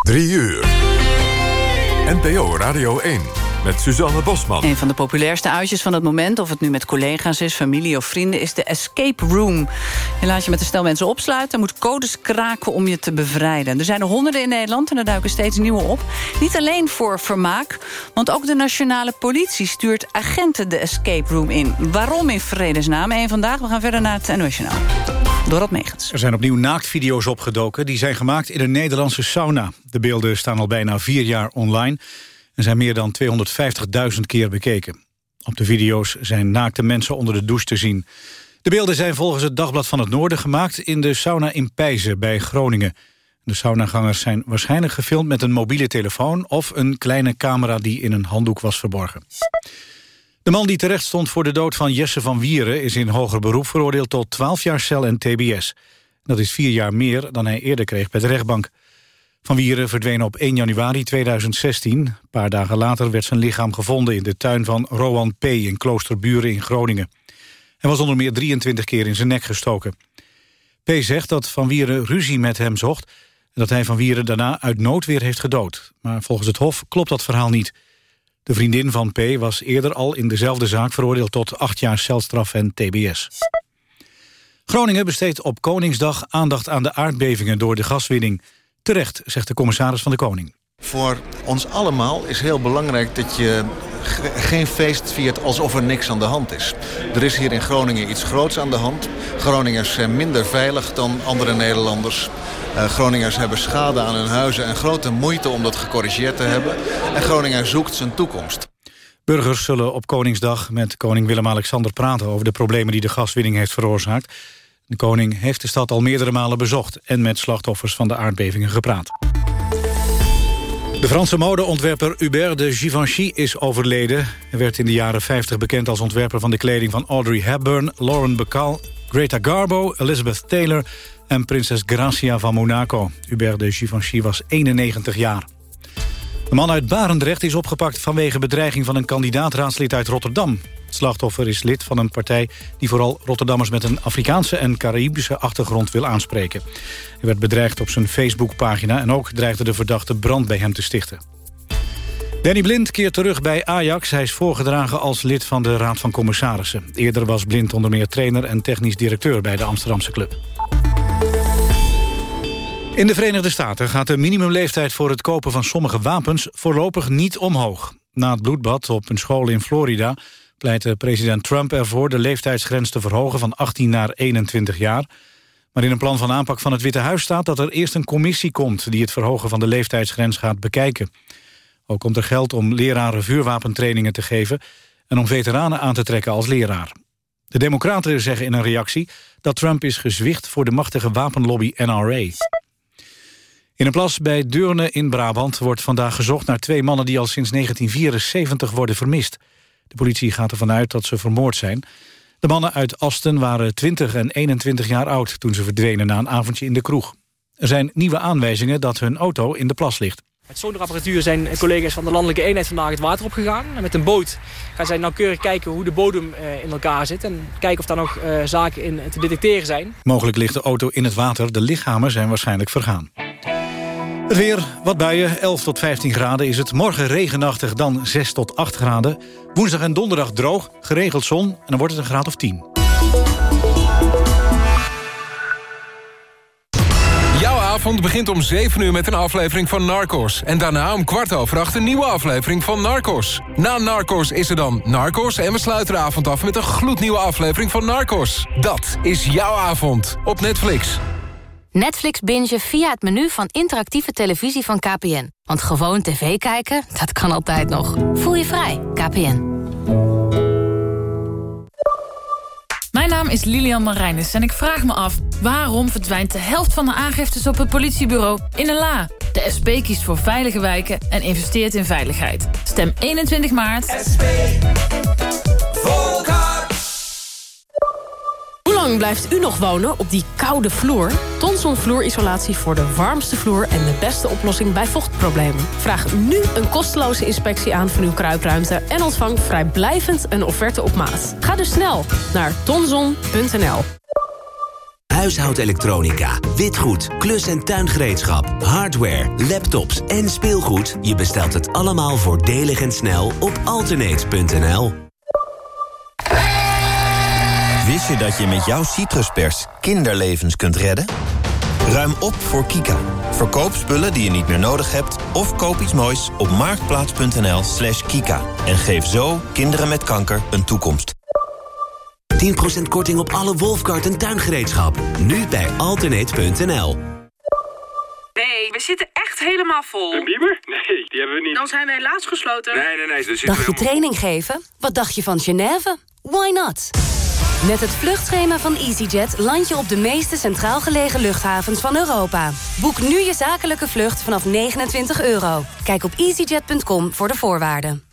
3 uur. NPO Radio 1 met Suzanne Bosman. Een van de populairste uitjes van het moment... of het nu met collega's is, familie of vrienden... is de escape room. Je laat je met een stel mensen opsluiten... en moet codes kraken om je te bevrijden. Er zijn er honderden in Nederland en er duiken steeds nieuwe op. Niet alleen voor vermaak, want ook de nationale politie... stuurt agenten de escape room in. Waarom in vredesnaam? En vandaag, we gaan verder naar het NOS. Er zijn opnieuw naaktvideo's opgedoken. Die zijn gemaakt in een Nederlandse sauna. De beelden staan al bijna vier jaar online... en zijn meer dan 250.000 keer bekeken. Op de video's zijn naakte mensen onder de douche te zien. De beelden zijn volgens het Dagblad van het Noorden gemaakt... in de sauna in Pijzen bij Groningen. De saunagangers zijn waarschijnlijk gefilmd met een mobiele telefoon... of een kleine camera die in een handdoek was verborgen. De man die terecht stond voor de dood van Jesse van Wieren... is in hoger beroep veroordeeld tot 12 jaar cel en tbs. Dat is vier jaar meer dan hij eerder kreeg bij de rechtbank. Van Wieren verdween op 1 januari 2016. Een paar dagen later werd zijn lichaam gevonden... in de tuin van Rowan P. in Kloosterburen in Groningen. Hij was onder meer 23 keer in zijn nek gestoken. P. zegt dat Van Wieren ruzie met hem zocht... en dat hij Van Wieren daarna uit nood weer heeft gedood. Maar volgens het Hof klopt dat verhaal niet... De vriendin van P. was eerder al in dezelfde zaak veroordeeld tot acht jaar celstraf en tbs. Groningen besteedt op Koningsdag aandacht aan de aardbevingen door de gaswinning. Terecht, zegt de commissaris van de Koning. Voor ons allemaal is heel belangrijk dat je geen feest viert alsof er niks aan de hand is. Er is hier in Groningen iets groots aan de hand. Groningers zijn minder veilig dan andere Nederlanders. Uh, Groningers hebben schade aan hun huizen en grote moeite om dat gecorrigeerd te hebben. En Groningen zoekt zijn toekomst. Burgers zullen op Koningsdag met koning Willem-Alexander praten... over de problemen die de gaswinning heeft veroorzaakt. De koning heeft de stad al meerdere malen bezocht... en met slachtoffers van de aardbevingen gepraat. De Franse modeontwerper Hubert de Givenchy is overleden. Hij werd in de jaren 50 bekend als ontwerper van de kleding van Audrey Hepburn... Lauren Bacall, Greta Garbo, Elizabeth Taylor en prinses Gracia van Monaco. Hubert de Givenchy was 91 jaar. De man uit Barendrecht is opgepakt vanwege bedreiging van een kandidaatraadslid uit Rotterdam. Het slachtoffer is lid van een partij die vooral Rotterdammers met een Afrikaanse en Caribische achtergrond wil aanspreken. Hij werd bedreigd op zijn Facebookpagina en ook dreigde de verdachte brand bij hem te stichten. Danny Blind keert terug bij Ajax. Hij is voorgedragen als lid van de Raad van Commissarissen. Eerder was Blind onder meer trainer en technisch directeur bij de Amsterdamse club. In de Verenigde Staten gaat de minimumleeftijd voor het kopen van sommige wapens voorlopig niet omhoog. Na het bloedbad op een school in Florida pleitte president Trump ervoor de leeftijdsgrens te verhogen van 18 naar 21 jaar. Maar in een plan van aanpak van het Witte Huis staat dat er eerst een commissie komt die het verhogen van de leeftijdsgrens gaat bekijken. Ook komt er geld om leraren vuurwapentrainingen te geven en om veteranen aan te trekken als leraar. De democraten zeggen in een reactie dat Trump is gezwicht voor de machtige wapenlobby NRA. In een plas bij Deurne in Brabant wordt vandaag gezocht naar twee mannen die al sinds 1974 worden vermist. De politie gaat ervan uit dat ze vermoord zijn. De mannen uit Asten waren 20 en 21 jaar oud toen ze verdwenen na een avondje in de kroeg. Er zijn nieuwe aanwijzingen dat hun auto in de plas ligt. Met sonarapparatuur zijn collega's van de landelijke eenheid vandaag het water opgegaan. En met een boot gaan zij nauwkeurig kijken hoe de bodem eh, in elkaar zit. En kijken of daar nog uh, zaken in te detecteren zijn. Mogelijk ligt de auto in het water. De lichamen zijn waarschijnlijk vergaan. Het weer, wat buien, 11 tot 15 graden is het. Morgen regenachtig, dan 6 tot 8 graden. Woensdag en donderdag droog, geregeld zon en dan wordt het een graad of 10. Jouw avond begint om 7 uur met een aflevering van Narcos. En daarna om kwart over acht een nieuwe aflevering van Narcos. Na Narcos is er dan Narcos en we sluiten de avond af... met een gloednieuwe aflevering van Narcos. Dat is jouw avond op Netflix. Netflix bingen via het menu van interactieve televisie van KPN. Want gewoon tv kijken, dat kan altijd nog. Voel je vrij, KPN. Mijn naam is Lilian Marijnis en ik vraag me af... waarom verdwijnt de helft van de aangiftes op het politiebureau in een la? De SP kiest voor veilige wijken en investeert in veiligheid. Stem 21 maart. SP. Hoe lang blijft u nog wonen op die koude vloer? Tonson vloerisolatie voor de warmste vloer en de beste oplossing bij vochtproblemen. Vraag nu een kosteloze inspectie aan van uw kruipruimte... en ontvang vrijblijvend een offerte op maat. Ga dus snel naar tonson.nl. huishoudelektronica, witgoed, klus- en tuingereedschap, hardware, laptops en speelgoed. Je bestelt het allemaal voordelig en snel op alternate.nl. Wist je dat je met jouw citruspers kinderlevens kunt redden? Ruim op voor Kika. Verkoop spullen die je niet meer nodig hebt... of koop iets moois op marktplaats.nl slash kika. En geef zo kinderen met kanker een toekomst. 10% korting op alle Wolfkart en tuingereedschap. Nu bij alternate.nl. Nee, we zitten echt helemaal vol. Een bieber? Nee, die hebben we niet. Dan zijn we helaas gesloten. Nee, nee, nee. Dus Dacht je training geven? Wat dacht je van Genève? Why not? Met het vluchtschema van EasyJet land je op de meeste centraal gelegen luchthavens van Europa. Boek nu je zakelijke vlucht vanaf 29 euro. Kijk op easyjet.com voor de voorwaarden.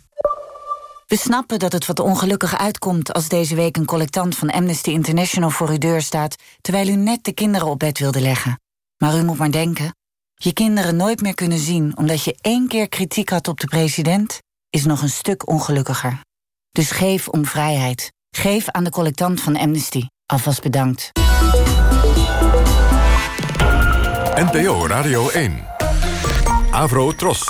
We snappen dat het wat ongelukkig uitkomt als deze week een collectant van Amnesty International voor uw deur staat, terwijl u net de kinderen op bed wilde leggen. Maar u moet maar denken, je kinderen nooit meer kunnen zien omdat je één keer kritiek had op de president, is nog een stuk ongelukkiger. Dus geef om vrijheid. Geef aan de collectant van Amnesty. Alvast bedankt. NPO Radio 1. Avro Tros.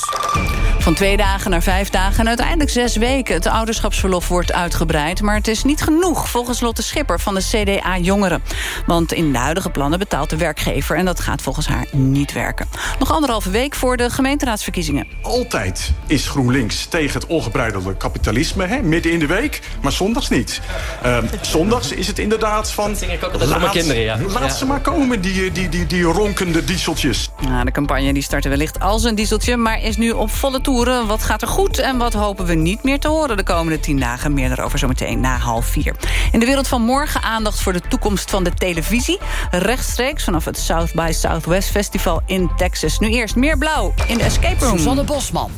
Van twee dagen naar vijf dagen en uiteindelijk zes weken. Het ouderschapsverlof wordt uitgebreid, maar het is niet genoeg... volgens Lotte Schipper van de CDA Jongeren. Want in de huidige plannen betaalt de werkgever... en dat gaat volgens haar niet werken. Nog anderhalve week voor de gemeenteraadsverkiezingen. Altijd is GroenLinks tegen het ongebreidelde kapitalisme, hè, midden in de week. Maar zondags niet. Uh, zondags is het inderdaad van... laat, kinderen, ja. laat ze maar komen, die, die, die, die ronkende dieseltjes. Nou, de campagne die startte wellicht als een dieseltje... maar is nu op volle toer wat gaat er goed en wat hopen we niet meer te horen de komende tien dagen? Meer daarover zometeen na half vier. In de wereld van morgen aandacht voor de toekomst van de televisie. Rechtstreeks vanaf het South by Southwest Festival in Texas. Nu eerst meer blauw in de Escape Room. Susanne Bosman.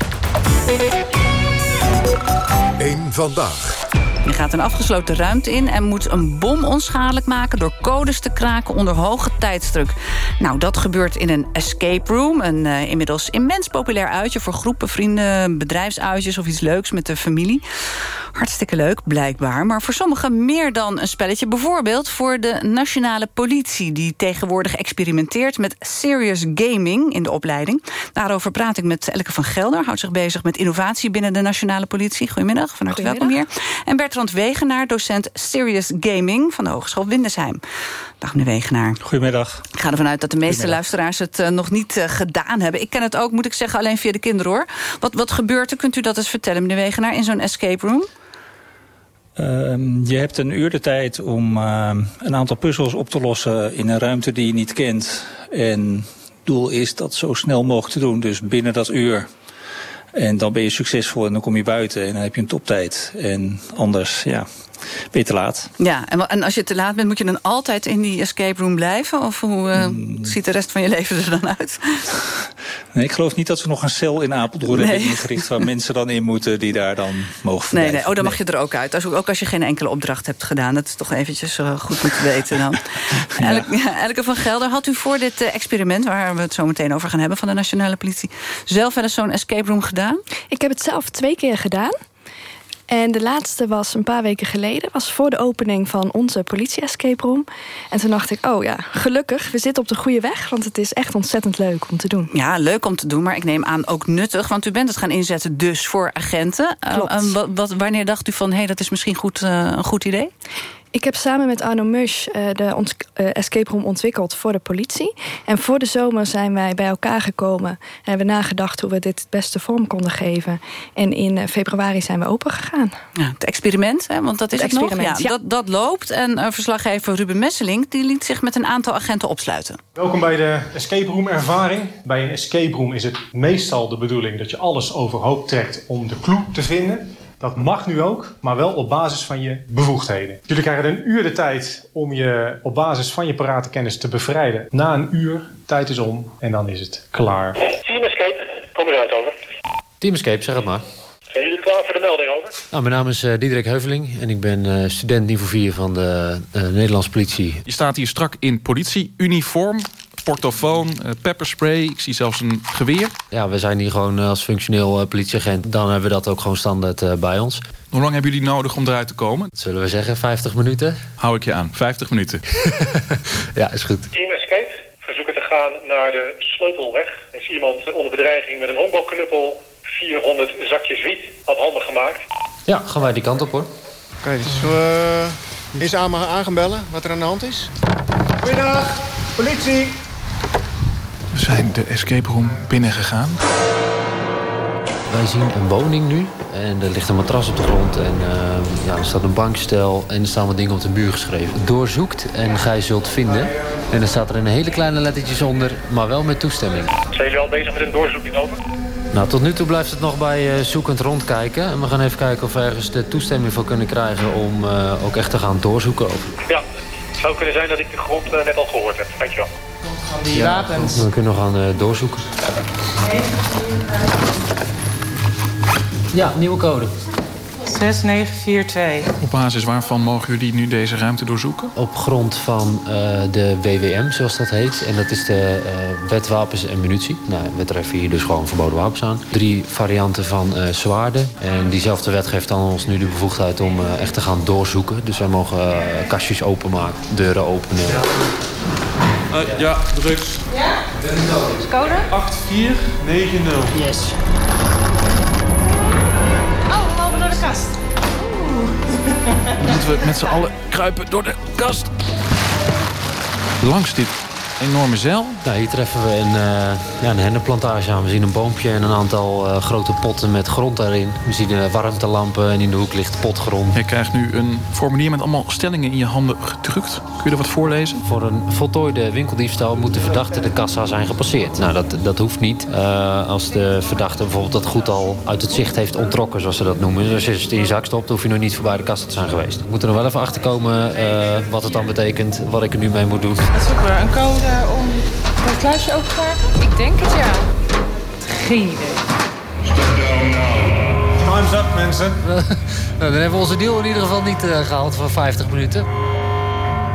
Eén vandaag. Je gaat een afgesloten ruimte in en moet een bom onschadelijk maken... door codes te kraken onder hoge tijdsdruk. Nou, dat gebeurt in een escape room. Een uh, inmiddels immens populair uitje voor groepen, vrienden... bedrijfsuitjes of iets leuks met de familie. Hartstikke leuk, blijkbaar. Maar voor sommigen meer dan een spelletje. Bijvoorbeeld voor de nationale politie... die tegenwoordig experimenteert met serious gaming in de opleiding. Daarover praat ik met Elke van Gelder. Houdt zich bezig met innovatie binnen de nationale politie. Goedemiddag, van harte welkom hier. En Bertrand Wegenaar, docent Serious Gaming... van de Hogeschool Windesheim. Dag meneer Wegenaar. Goedemiddag. Ik ga ervan uit dat de meeste luisteraars het uh, nog niet uh, gedaan hebben. Ik ken het ook, moet ik zeggen, alleen via de kinderen hoor. Wat, wat gebeurt er? Kunt u dat eens vertellen, meneer Wegenaar, in zo'n escape room? Uh, je hebt een uur de tijd om uh, een aantal puzzels op te lossen in een ruimte die je niet kent. En het doel is dat zo snel mogelijk te doen, dus binnen dat uur. En dan ben je succesvol en dan kom je buiten en dan heb je een toptijd. En anders, ja, ben je te laat. Ja, en, en als je te laat bent, moet je dan altijd in die escape room blijven? Of hoe uh, mm. ziet de rest van je leven er dan uit? Nee, ik geloof niet dat ze nog een cel in Apeldoorn nee. hebben ingericht... waar mensen dan in moeten die daar dan mogen verblijven. Nee, nee. Oh, dan mag je er ook uit. Als, ook als je geen enkele opdracht hebt gedaan. Dat is toch eventjes uh, goed moeten weten dan. ja. Elke, ja, Elke van Gelder, had u voor dit uh, experiment... waar we het zo meteen over gaan hebben van de nationale politie... zelf wel eens zo'n escape room gedaan? Ik heb het zelf twee keer gedaan. En de laatste was een paar weken geleden. was voor de opening van onze politie-escape room. En toen dacht ik, oh ja, gelukkig, we zitten op de goede weg. Want het is echt ontzettend leuk om te doen. Ja, leuk om te doen, maar ik neem aan ook nuttig. Want u bent het gaan inzetten dus voor agenten. Klopt. Uh, wat, wat, wanneer dacht u van, hé, hey, dat is misschien goed, uh, een goed idee? Ik heb samen met Arno Musch uh, de uh, escape room ontwikkeld voor de politie. En voor de zomer zijn wij bij elkaar gekomen. En hebben nagedacht hoe we dit het beste vorm konden geven. En in uh, februari zijn we open gegaan. Ja, het experiment, hè, want dat is het, het nog. Ja, ja. Dat, dat loopt. En verslaggever Ruben Messelink die liet zich met een aantal agenten opsluiten. Welkom bij de escape room ervaring. Bij een escape room is het meestal de bedoeling dat je alles overhoop trekt om de clue te vinden. Dat mag nu ook, maar wel op basis van je bevoegdheden. Jullie krijgen een uur de tijd om je op basis van je paratenkennis te bevrijden. Na een uur, tijd is om en dan is het klaar. Team Escape, kom eruit over. Team Escape, zeg het maar. Zijn jullie klaar voor de melding over? Nou, mijn naam is uh, Diederik Heuveling en ik ben uh, student niveau 4 van de uh, Nederlandse politie. Je staat hier strak in politieuniform. Portofoon, uh, pepperspray. Ik zie zelfs een geweer. Ja, we zijn hier gewoon als functioneel politieagent. Dan hebben we dat ook gewoon standaard bij ons. Hoe lang hebben jullie nodig om eruit te komen? Zullen we zeggen 50 minuten? Hou ik je aan, 50 minuten. ja, is goed. Team Escape, verzoeken te gaan naar de Sleutelweg. Er is iemand onder bedreiging met een honkbalknuppel 400 zakjes wiet had handen gemaakt. Ja, gaan wij die kant op hoor. Oké, dus we uh, aan, aan gaan bellen wat er aan de hand is. Goedendag, politie. We zijn de escape room binnengegaan. Wij zien een woning nu en er ligt een matras op de grond en uh, ja, er staat een bankstel en er staan wat dingen op de muur geschreven. Doorzoekt en gij zult vinden. En er staat er een hele kleine lettertjes onder, maar wel met toestemming. Zijn jullie al bezig met een doorzoeking over? Nou, tot nu toe blijft het nog bij uh, zoekend rondkijken. En we gaan even kijken of we ergens de toestemming voor kunnen krijgen... om uh, ook echt te gaan doorzoeken. Over. Ja, het zou kunnen zijn dat ik de grond uh, net al gehoord heb. Dankjewel. Die ja, wapens. We kunnen nog gaan doorzoeken. Ja, nieuwe code. 6942. Op basis waarvan mogen jullie nu deze ruimte doorzoeken? Op grond van uh, de WWM, zoals dat heet. En dat is de uh, wet wapens en munitie. Nou, we treffen hier dus gewoon verboden wapens aan. Drie varianten van uh, zwaarden. En diezelfde wet geeft dan ons nu de bevoegdheid om echt te gaan doorzoeken. Dus wij mogen kastjes openmaken, deuren openen. Ja, ja drugs. Ja? Code? 8490. Yes. door de kast. Dan moeten we met z'n allen kruipen door de kast. Langs dit enorme zeil. Hier treffen we een, uh, ja, een hennenplantage aan. We zien een boompje en een aantal uh, grote potten met grond daarin. We zien uh, warmtelampen en in de hoek ligt potgrond. Je krijgt nu een formulier met allemaal stellingen in je handen gedrukt. Kun je er wat voorlezen? Voor een voltooide winkeldiefstal moet de verdachte de kassa zijn gepasseerd. Nou, dat, dat hoeft niet. als de verdachte bijvoorbeeld dat goed al uit het zicht heeft ontrokken, zoals ze dat noemen. Dus als je het in je zak stopt, hoef je nog niet voorbij de kassa te zijn geweest. We moeten er wel even achter komen wat het dan betekent, wat ik er nu mee moet doen. Dat is ook weer een code om het kluisje open te maken? Ik denk het, ja. Geen idee. Time's up, mensen. nou, dan hebben we onze deal in ieder geval niet uh, gehaald van 50 minuten.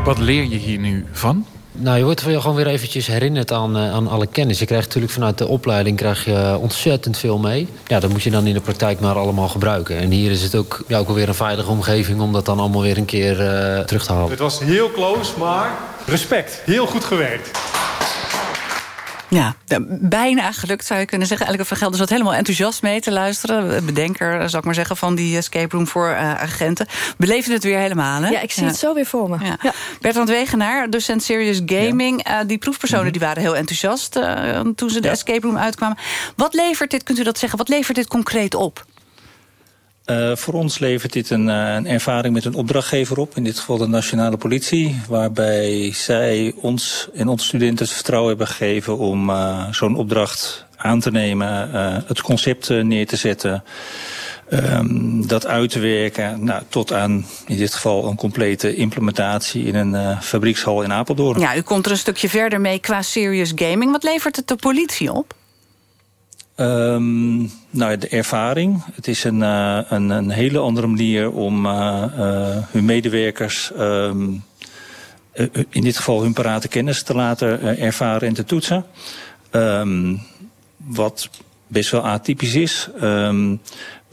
Wat leer je hier nu van? Nou, je wordt gewoon weer eventjes herinnerd aan, uh, aan alle kennis. Je krijgt natuurlijk vanuit de opleiding krijg je ontzettend veel mee. Ja, dat moet je dan in de praktijk maar allemaal gebruiken. En hier is het ook, ja, ook alweer een veilige omgeving... om dat dan allemaal weer een keer uh, terug te halen. Het was heel close, maar respect. Heel goed gewerkt. Ja, bijna gelukt zou je kunnen zeggen. Elke van Gelder zat helemaal enthousiast mee te luisteren. Bedenker, zou ik maar zeggen, van die escape room voor uh, agenten. Beleefde het weer helemaal, hè? Ja, ik zie ja. het zo weer voor me. Ja. Ja. Bertrand Wegenaar, docent Serious Gaming. Uh, die proefpersonen mm -hmm. die waren heel enthousiast uh, toen ze de escape room uitkwamen. Wat levert dit, kunt u dat zeggen, wat levert dit concreet op? Uh, voor ons levert dit een, uh, een, ervaring met een opdrachtgever op. In dit geval de nationale politie. Waarbij zij ons en onze studenten het vertrouwen hebben gegeven om uh, zo'n opdracht aan te nemen. het concept neer te zetten. Um, dat uit te werken nou, tot aan in dit geval een complete implementatie in een fabriekshal in Apeldoorn. Ja, u komt er een stukje verder mee qua serious gaming. Wat levert het de politie op? Um, nou, de ervaring. Het is een, uh, een, een, hele andere manier om uh, hun medewerkers... Um, in dit geval hun parate kennis te laten ervaren en te toetsen. Um, wat best wel atypisch is.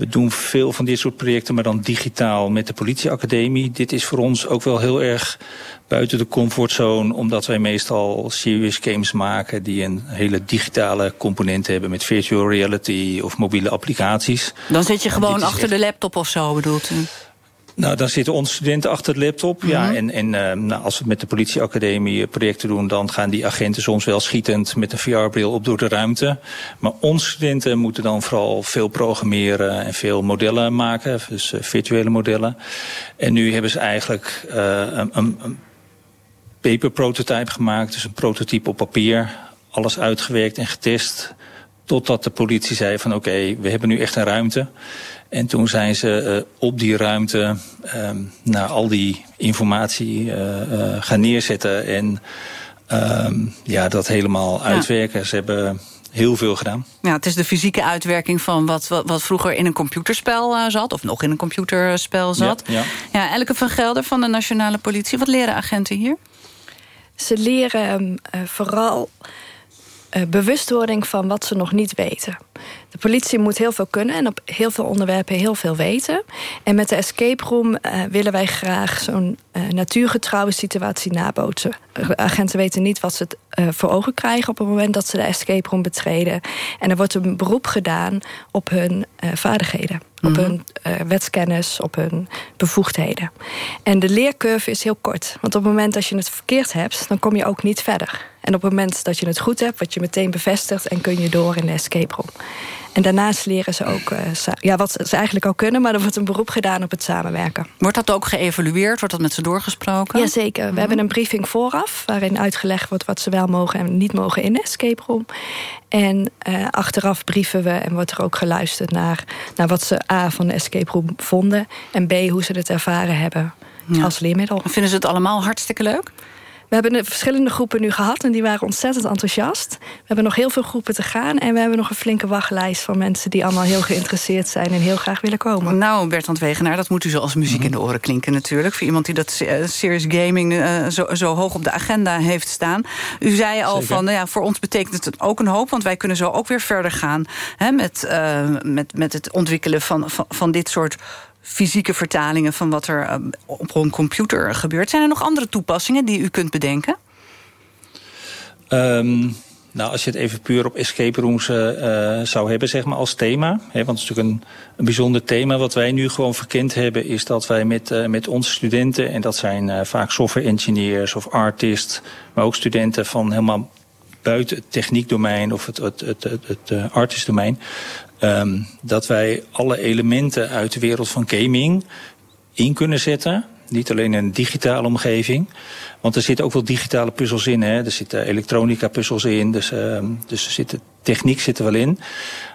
We doen veel van dit soort projecten, maar dan digitaal met de politieacademie. Dit is voor ons ook wel heel erg buiten de comfortzone, omdat wij meestal serious games maken die een hele digitale component hebben met virtual reality of mobiele applicaties. Dan zit je gewoon achter echt... de laptop of zo, bedoelt u? Nou, dan zitten onze studenten achter de laptop. Mm -hmm. Ja, en en uh, nou, als we met de politieacademie projecten doen, dan gaan die agenten soms wel schietend met een VR-bril op door de ruimte. Maar onze studenten moeten dan vooral veel programmeren en veel modellen maken, dus uh, virtuele modellen. En nu hebben ze eigenlijk uh, een, een paper prototype gemaakt, dus een prototype op papier. Alles uitgewerkt en getest. Totdat de politie zei van oké, okay, we hebben nu echt een ruimte. En toen zijn ze uh, op die ruimte uh, nou, al die informatie uh, uh, gaan neerzetten. En ja, dat helemaal uitwerken. Ja. Ze hebben heel veel gedaan. Ja, het is de fysieke uitwerking van wat, wat, wat vroeger in een computerspel uh, zat. Of nog in een computerspel zat. Ja, ja. ja, Elke van Gelder van de Nationale Politie. Wat leren agenten hier? Ze leren uh, vooral uh, bewustwording van wat ze nog niet weten. De politie moet heel veel kunnen en op heel veel onderwerpen heel veel weten. En met de escape room uh, willen wij graag zo'n uh, natuurgetrouwe situatie nabootsen. Agenten weten niet wat ze voor ogen krijgen op het moment dat ze de escape room betreden. En er wordt een beroep gedaan op hun vaardigheden. Op Mhm. hun wetskennis, op hun bevoegdheden. En de leercurve is heel kort. Want op het moment dat je het verkeerd hebt, dan kom je ook niet verder. En op het moment dat je het goed hebt, word je meteen bevestigd en kun je door in de escape room. En daarnaast leren ze ook uh, ja, wat ze eigenlijk al kunnen, maar er wordt een beroep gedaan op het samenwerken. Wordt dat ook geëvalueerd? Wordt dat met ze doorgesproken? Jazeker. We Mhm. hebben een briefing vooraf waarin uitgelegd wordt wat ze wel mogen en niet mogen in de escape room. En uh, achteraf brieven we en wordt er ook geluisterd naar, naar wat ze A van de escape room vonden en B hoe ze het ervaren hebben Ja. als leermiddel. Vinden ze het allemaal hartstikke leuk? We hebben de verschillende groepen nu gehad en die waren ontzettend enthousiast. We hebben nog heel veel groepen te gaan en we hebben nog een flinke wachtlijst van mensen die allemaal heel geïnteresseerd zijn en heel graag willen komen. Nou, Bertrand Wegenaar, dat moet u zo als muziek in de oren klinken natuurlijk. Voor iemand die dat eh, serious gaming uh, zo, zo, hoog op de agenda heeft staan. U zei al Zeker. van, nou ja, voor ons betekent het ook een hoop, want wij kunnen zo ook weer verder gaan hè, met, uh, met, met het ontwikkelen van, van, van dit soort fysieke vertalingen van wat er uh, op een computer gebeurt. Zijn er nog andere toepassingen die u kunt bedenken? Um, nou, als je het even puur op escape rooms uh, zou hebben, zeg maar, als thema. Hè, want het is natuurlijk een, een bijzonder thema. Wat wij nu gewoon verkend hebben, is dat wij met, uh, met onze studenten... en dat zijn vaak software engineers of artists... maar ook studenten van helemaal buiten het techniekdomein of het, het, het, het, het artistdomein... Um, dat wij alle elementen uit de wereld van gaming in kunnen zetten. Niet alleen in een digitale omgeving. Want er zitten ook wel digitale puzzels in. Hè. Er zitten elektronica puzzels in. Dus, uh, dus er zit, techniek zit er wel in.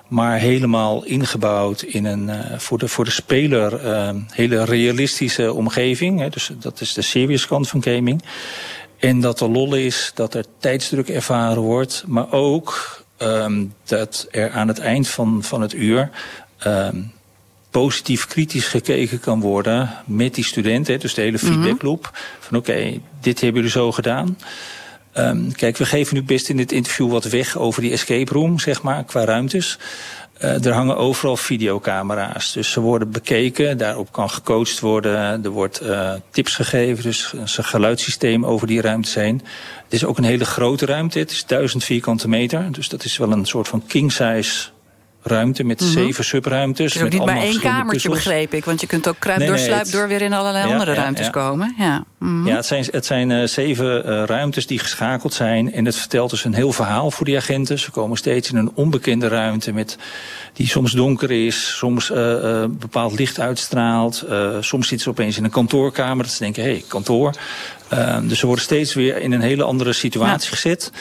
Maar helemaal ingebouwd in een uh, voor, de, voor de speler uh, hele realistische omgeving. Hè. Dus dat is de serious kant van gaming. En dat er lol is, dat er tijdsdruk ervaren wordt. Maar ook um, dat er aan het eind van, van het uur um, positief kritisch gekeken kan worden met die studenten. Dus de hele feedbackloop. Mm -hmm. Van oké, okay, dit hebben jullie zo gedaan. Um, kijk, we geven nu best in dit interview wat weg over die escape room, zeg maar, qua ruimtes. Uh, er hangen overal videocamera's. Dus ze worden bekeken, daarop kan gecoacht worden. Er wordt uh, tips gegeven, dus een geluidssysteem over die ruimte heen. Het is ook een hele grote ruimte, het is 1000 vierkante meter. Dus dat is wel een soort van king-size ruimte met mm -hmm. zeven subruimtes. Het is niet maar één kamertje, puzzels. begreep ik. Want je kunt ook kruip nee, door, sluip door weer in allerlei ja, andere ja, ruimtes ja. komen. Ja, mm -hmm. ja het zijn, het zijn uh, zeven uh, ruimtes die geschakeld zijn. En het vertelt dus een heel verhaal voor die agenten. Ze komen steeds in een onbekende ruimte met, die soms donker is, soms uh, bepaald licht uitstraalt. soms zitten ze opeens in een kantoorkamer. Dat ze denken, hé, hey, kantoor. dus ze worden steeds weer in een hele andere situatie gezet.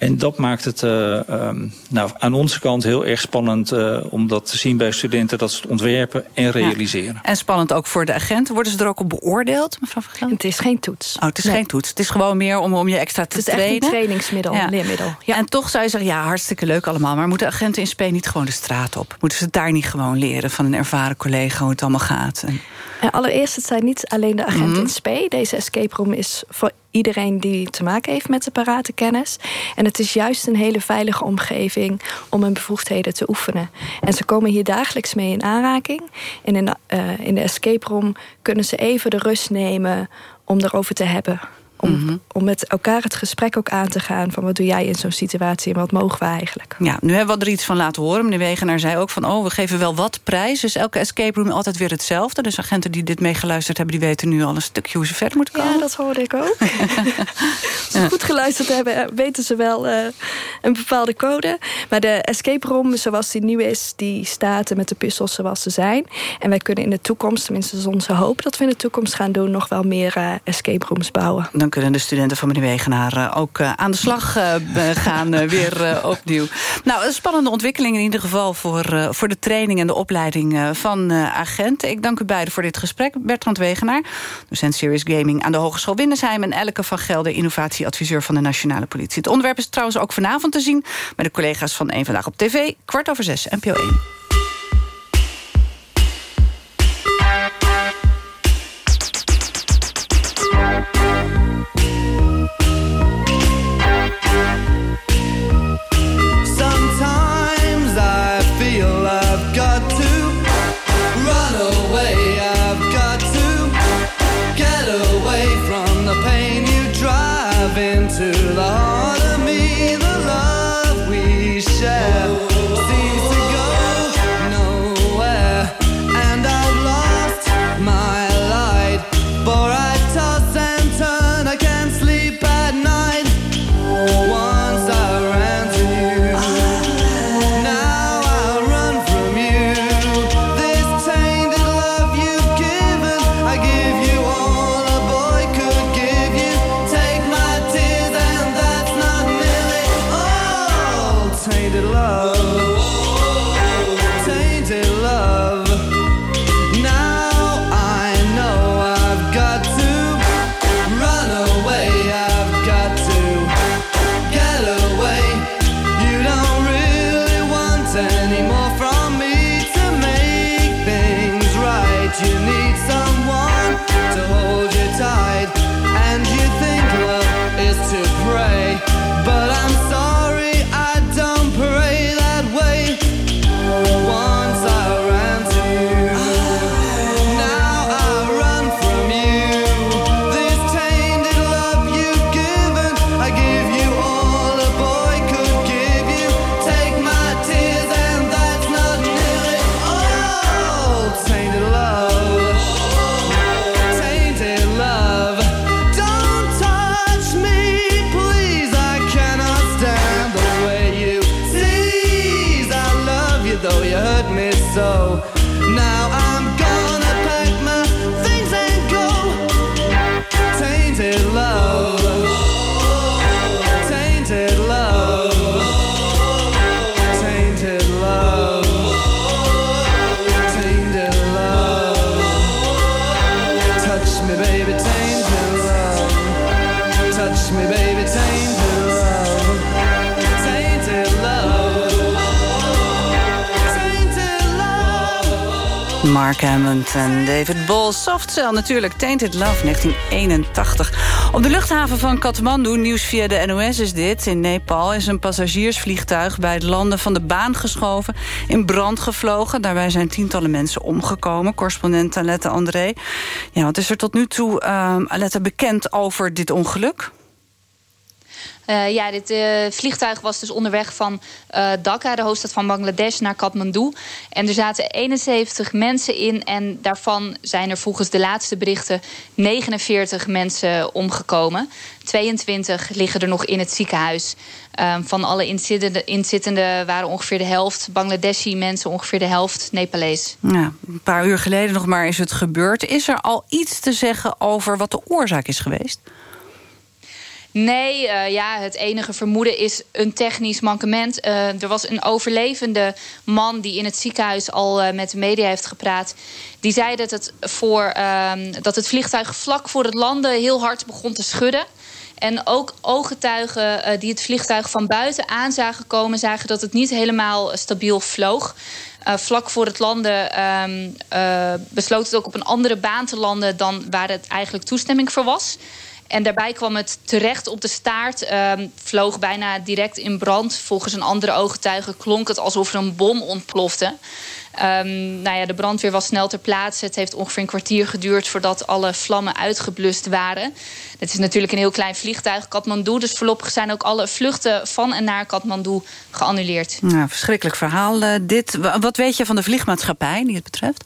En dat maakt het uh, um, nou, aan onze kant heel erg spannend uh, om dat te zien bij studenten, dat ze het ontwerpen en realiseren. Ja. En spannend ook voor de agenten. Worden ze er ook op beoordeeld, mevrouw Vergel? Het is geen toets. Oh, het is nee. geen toets. Het is gewoon meer om, om je extra te trainen. Het is echt een trainingsmiddel, ja. leermiddel. Ja. En toch zou je zeggen, ja, hartstikke leuk allemaal. Maar moeten agenten in spe niet gewoon de straat op? Moeten ze daar niet gewoon leren van een ervaren collega hoe het allemaal gaat? En... Allereerst, het zijn niet alleen de agenten mm -hmm. in spe. Deze escape room is voor iedereen die te maken heeft met de parate kennis. En het is juist een hele veilige omgeving om hun bevoegdheden te oefenen. En ze komen hier dagelijks mee in aanraking. En in de, uh, in de escape room kunnen ze even de rust nemen om erover te hebben. Om, mm -hmm. om met elkaar het gesprek ook aan te gaan... van wat doe jij in zo'n situatie en wat mogen we eigenlijk? Ja, nu hebben we er iets van laten horen. Meneer Wegenaar zei ook van... oh, we geven wel wat prijs. Dus elke escape room altijd weer hetzelfde. Dus agenten die dit meegeluisterd hebben... die weten nu al een stukje hoe ze verder moeten komen. Ja, dat hoorde ik ook. Als ze goed geluisterd hebben... weten ze wel uh, een bepaalde code. Maar de escape room zoals die nu is... die staat met de puzzels zoals ze zijn. En wij kunnen in de toekomst... tenminste is onze hoop dat we in de toekomst gaan doen... nog wel meer uh, escape rooms bouwen. Dan kunnen de studenten van meneer Wegenaar uh, ook uh, aan de slag uh, gaan weer opnieuw. Nou, een spannende ontwikkeling in ieder geval voor, voor de training en de opleiding van agenten. Ik dank u beiden voor dit gesprek. Bertrand Wegenaar, docent Serious Gaming aan de Hogeschool Windersheim... en Elke van Gelder, innovatieadviseur van de Nationale Politie. Het onderwerp is trouwens ook vanavond te zien... bij de collega's van Eén Vandaag op TV, kwart over zes, NPO 1. Mark en David Bol. Softcell natuurlijk, Tainted Love, 1981. Op de luchthaven van Kathmandu, nieuws via de NOS is dit. In Nepal is een passagiersvliegtuig bij het landen van de baan geschoven. In brand gevlogen. Daarbij zijn tientallen mensen omgekomen. Correspondent Alette André. Ja, wat is er tot nu toe, uh, bekend over dit ongeluk? Uh, ja, dit uh, vliegtuig was dus onderweg van uh, Dhaka, de hoofdstad van Bangladesh, naar Kathmandu. En er zaten 71 mensen in en daarvan zijn er volgens de laatste berichten 49 mensen omgekomen. 22 liggen er nog in het ziekenhuis. van alle inzittenden waren ongeveer de helft Bangladeshi mensen, ongeveer de helft Nepalees. Ja, een paar uur geleden nog maar is het gebeurd. Is er al iets te zeggen over wat de oorzaak is geweest? Nee, uh, ja, het enige vermoeden is een technisch mankement. Uh, er was een overlevende man die in het ziekenhuis al uh, met de media heeft gepraat. Die zei dat het, voor, ehm, dat het vliegtuig vlak voor het landen heel hard begon te schudden. En ook ooggetuigen die het vliegtuig van buiten aan zagen komen... zagen dat het niet helemaal stabiel vloog. Vlak voor het landen uh, besloot het ook op een andere baan te landen... dan waar het eigenlijk toestemming voor was. En daarbij kwam het terecht op de staart, um, vloog bijna direct in brand. Volgens een andere ooggetuige klonk het alsof er een bom ontplofte. Um, nou ja, de brandweer was snel ter plaatse. Het heeft ongeveer een kwartier geduurd voordat alle vlammen uitgeblust waren. Het is natuurlijk een heel klein vliegtuig, Kathmandu. Dus voorlopig zijn ook alle vluchten van en naar Kathmandu geannuleerd. Nou, verschrikkelijk verhaal uh, dit. Wat weet je van de vliegmaatschappij die het betreft?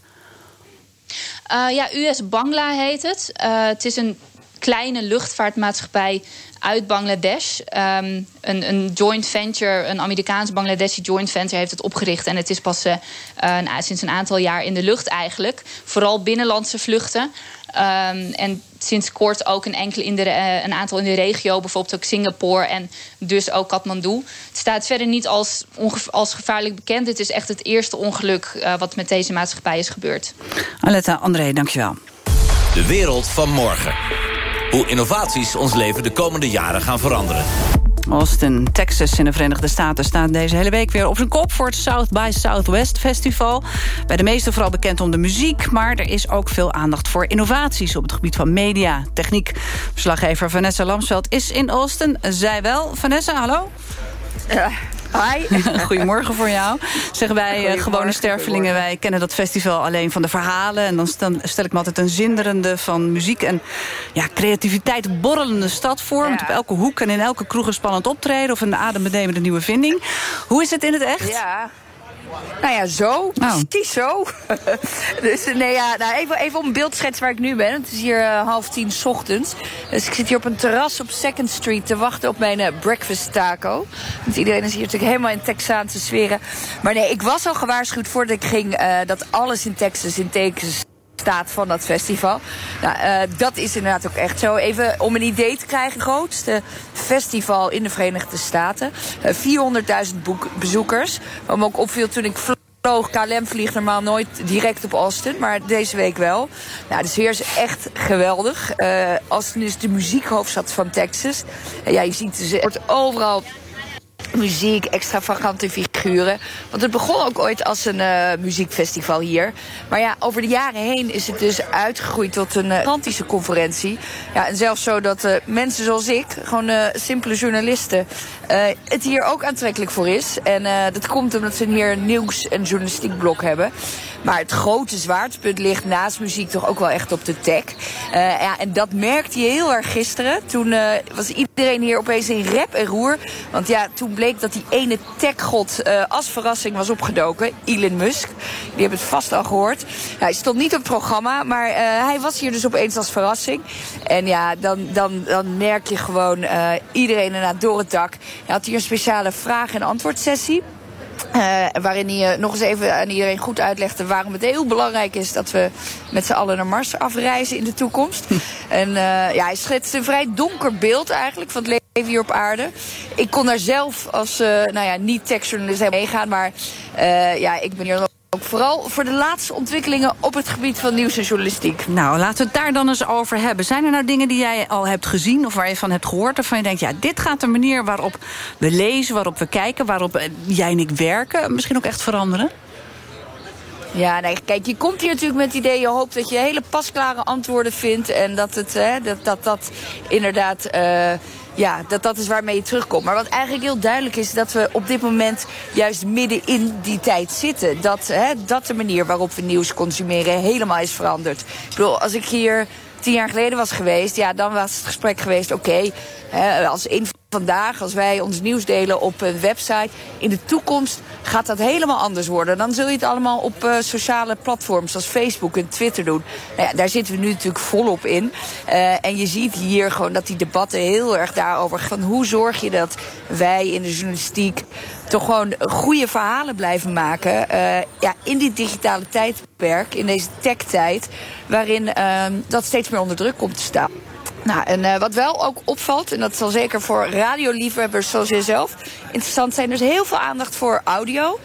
Uh, ja, US Bangla heet het. Uh, het is een kleine luchtvaartmaatschappij uit Bangladesh. Um, een, een, joint venture, een Amerikaans-Bangladeshi joint venture heeft het opgericht. En het is pas uh, uh, sinds een aantal jaar in de lucht eigenlijk. Vooral binnenlandse vluchten. Um, en sinds kort ook een, enkel in de, uh, een aantal in de regio, bijvoorbeeld ook Singapore en dus ook Kathmandu. Het staat verder niet als, als gevaarlijk bekend. Het is echt het eerste ongeluk uh, wat met deze maatschappij is gebeurd. Aletta, André, dankjewel. De wereld van morgen. Hoe innovaties ons leven de komende jaren gaan veranderen. Austin, Texas in de Verenigde Staten staat deze hele week weer op zijn kop... voor het South by Southwest Festival. Bij de meesten vooral bekend om de muziek... maar er is ook veel aandacht voor innovaties op het gebied van media, techniek. Verslaggever Vanessa Lamsveld is in Austin. Zij wel. Vanessa, hallo? Ja. Hi. Goedemorgen voor jou. Zeggen wij uh, gewone stervelingen, wij kennen dat festival alleen van de verhalen. En dan stel, stel ik me altijd een zinderende van muziek en ja, creativiteit borrelende stad voor. Ja. Met op elke hoek en in elke kroeg een spannend optreden of een adembenemende nieuwe vinding. Hoe is het in het echt? Ja. Nou ja, zo. Oh. Precies zo. dus nee, ja, nou, even, even om een beeld te schetsen waar ik nu ben. Het is hier uh, half tien s ochtends. Dus ik zit hier op een terras op Second Street te wachten op mijn uh, breakfast taco. Want iedereen is hier natuurlijk helemaal in Texaanse sferen. Maar nee, ik was al gewaarschuwd voordat ik ging... Uh, dat alles in Texas in tekens staat van dat festival. Nou, eh, dat is inderdaad ook echt zo. Even om een idee te krijgen, het grootste festival in de Verenigde Staten. Eh, 400.000 boek- bezoekers. Wat me ook opviel toen ik vloog. KLM vliegt normaal nooit direct op Austin, maar deze week wel. Nou, de sfeer is echt geweldig. Eh, Austin is de muziekhoofdstad van Texas. Ja, je ziet, er wordt overal muziek, extravagante figuren. Want het begon ook ooit als een eh, muziekfestival hier. Maar ja, over de jaren heen is het dus uitgegroeid tot een eh, gigantische conferentie. Ja, en zelfs zo dat eh, mensen zoals ik, gewoon simpele journalisten, het hier ook aantrekkelijk voor is. En dat komt omdat ze hier een nieuws- en journalistiek blok hebben. Maar het grote zwaartepunt ligt naast muziek toch ook wel echt op de tech. Eh, ja, en dat merkte je heel erg gisteren. Toen eh, was iedereen hier opeens in rep en roer. Want ja, toen bleek dat die ene techgod eh als verrassing was opgedoken. Elon Musk. Die hebben het vast al gehoord. Hij stond niet op het programma, maar hij was hier dus opeens als verrassing. En ja, dan, dan, dan merk je gewoon iedereen inderdaad door het dak. Hij had hier een speciale vraag- en antwoordsessie. Eh, waarin hij eh, nog eens even aan iedereen goed uitlegde waarom het heel belangrijk is dat we met z'n allen naar Mars afreizen in de toekomst. en eh, ja, hij schetst een vrij donker beeld eigenlijk van het leven hier op aarde. Ik kon daar zelf als nou ja, niet-techjournalist helemaal meegaan, maar ja, ik ben hier ook vooral voor de laatste ontwikkelingen op het gebied van nieuws en journalistiek. Nou, laten we het daar dan eens over hebben. Zijn er nou dingen die jij al hebt gezien of waar je van hebt gehoord... waarvan je denkt, ja, dit gaat de manier waarop we lezen, waarop we kijken... waarop eh, jij en ik werken, misschien ook echt veranderen? Ja, nee, kijk, je komt hier natuurlijk met het idee, je hoopt dat je hele pasklare antwoorden vindt en dat het, hè, dat, dat, dat inderdaad, eh, ja, dat dat is waarmee je terugkomt. Maar wat eigenlijk heel duidelijk is, dat we op dit moment juist midden in die tijd zitten. Dat, hè, dat de manier waarop we nieuws consumeren helemaal is veranderd. Ik bedoel, als ik hier tien jaar geleden was geweest, ja, dan was het gesprek geweest, oké, als een vandaag, als wij ons nieuws delen op een website, in de toekomst gaat dat helemaal anders worden. Dan zul je het allemaal op eh, sociale platforms zoals Facebook en Twitter doen. Nou ja, daar zitten we nu natuurlijk volop in. Eh, en je ziet hier gewoon dat die debatten heel erg daarover gaan. Hoe zorg je dat wij in de journalistiek toch gewoon goede verhalen blijven maken. eh, ja, in dit digitale tijdperk, in deze tech-tijd, waarin eh, dat steeds meer onder druk komt te staan. Nou, en eh, wat wel ook opvalt, en dat zal zeker voor radioliefhebbers zoals jezelf interessant zijn, er is heel veel aandacht voor audio.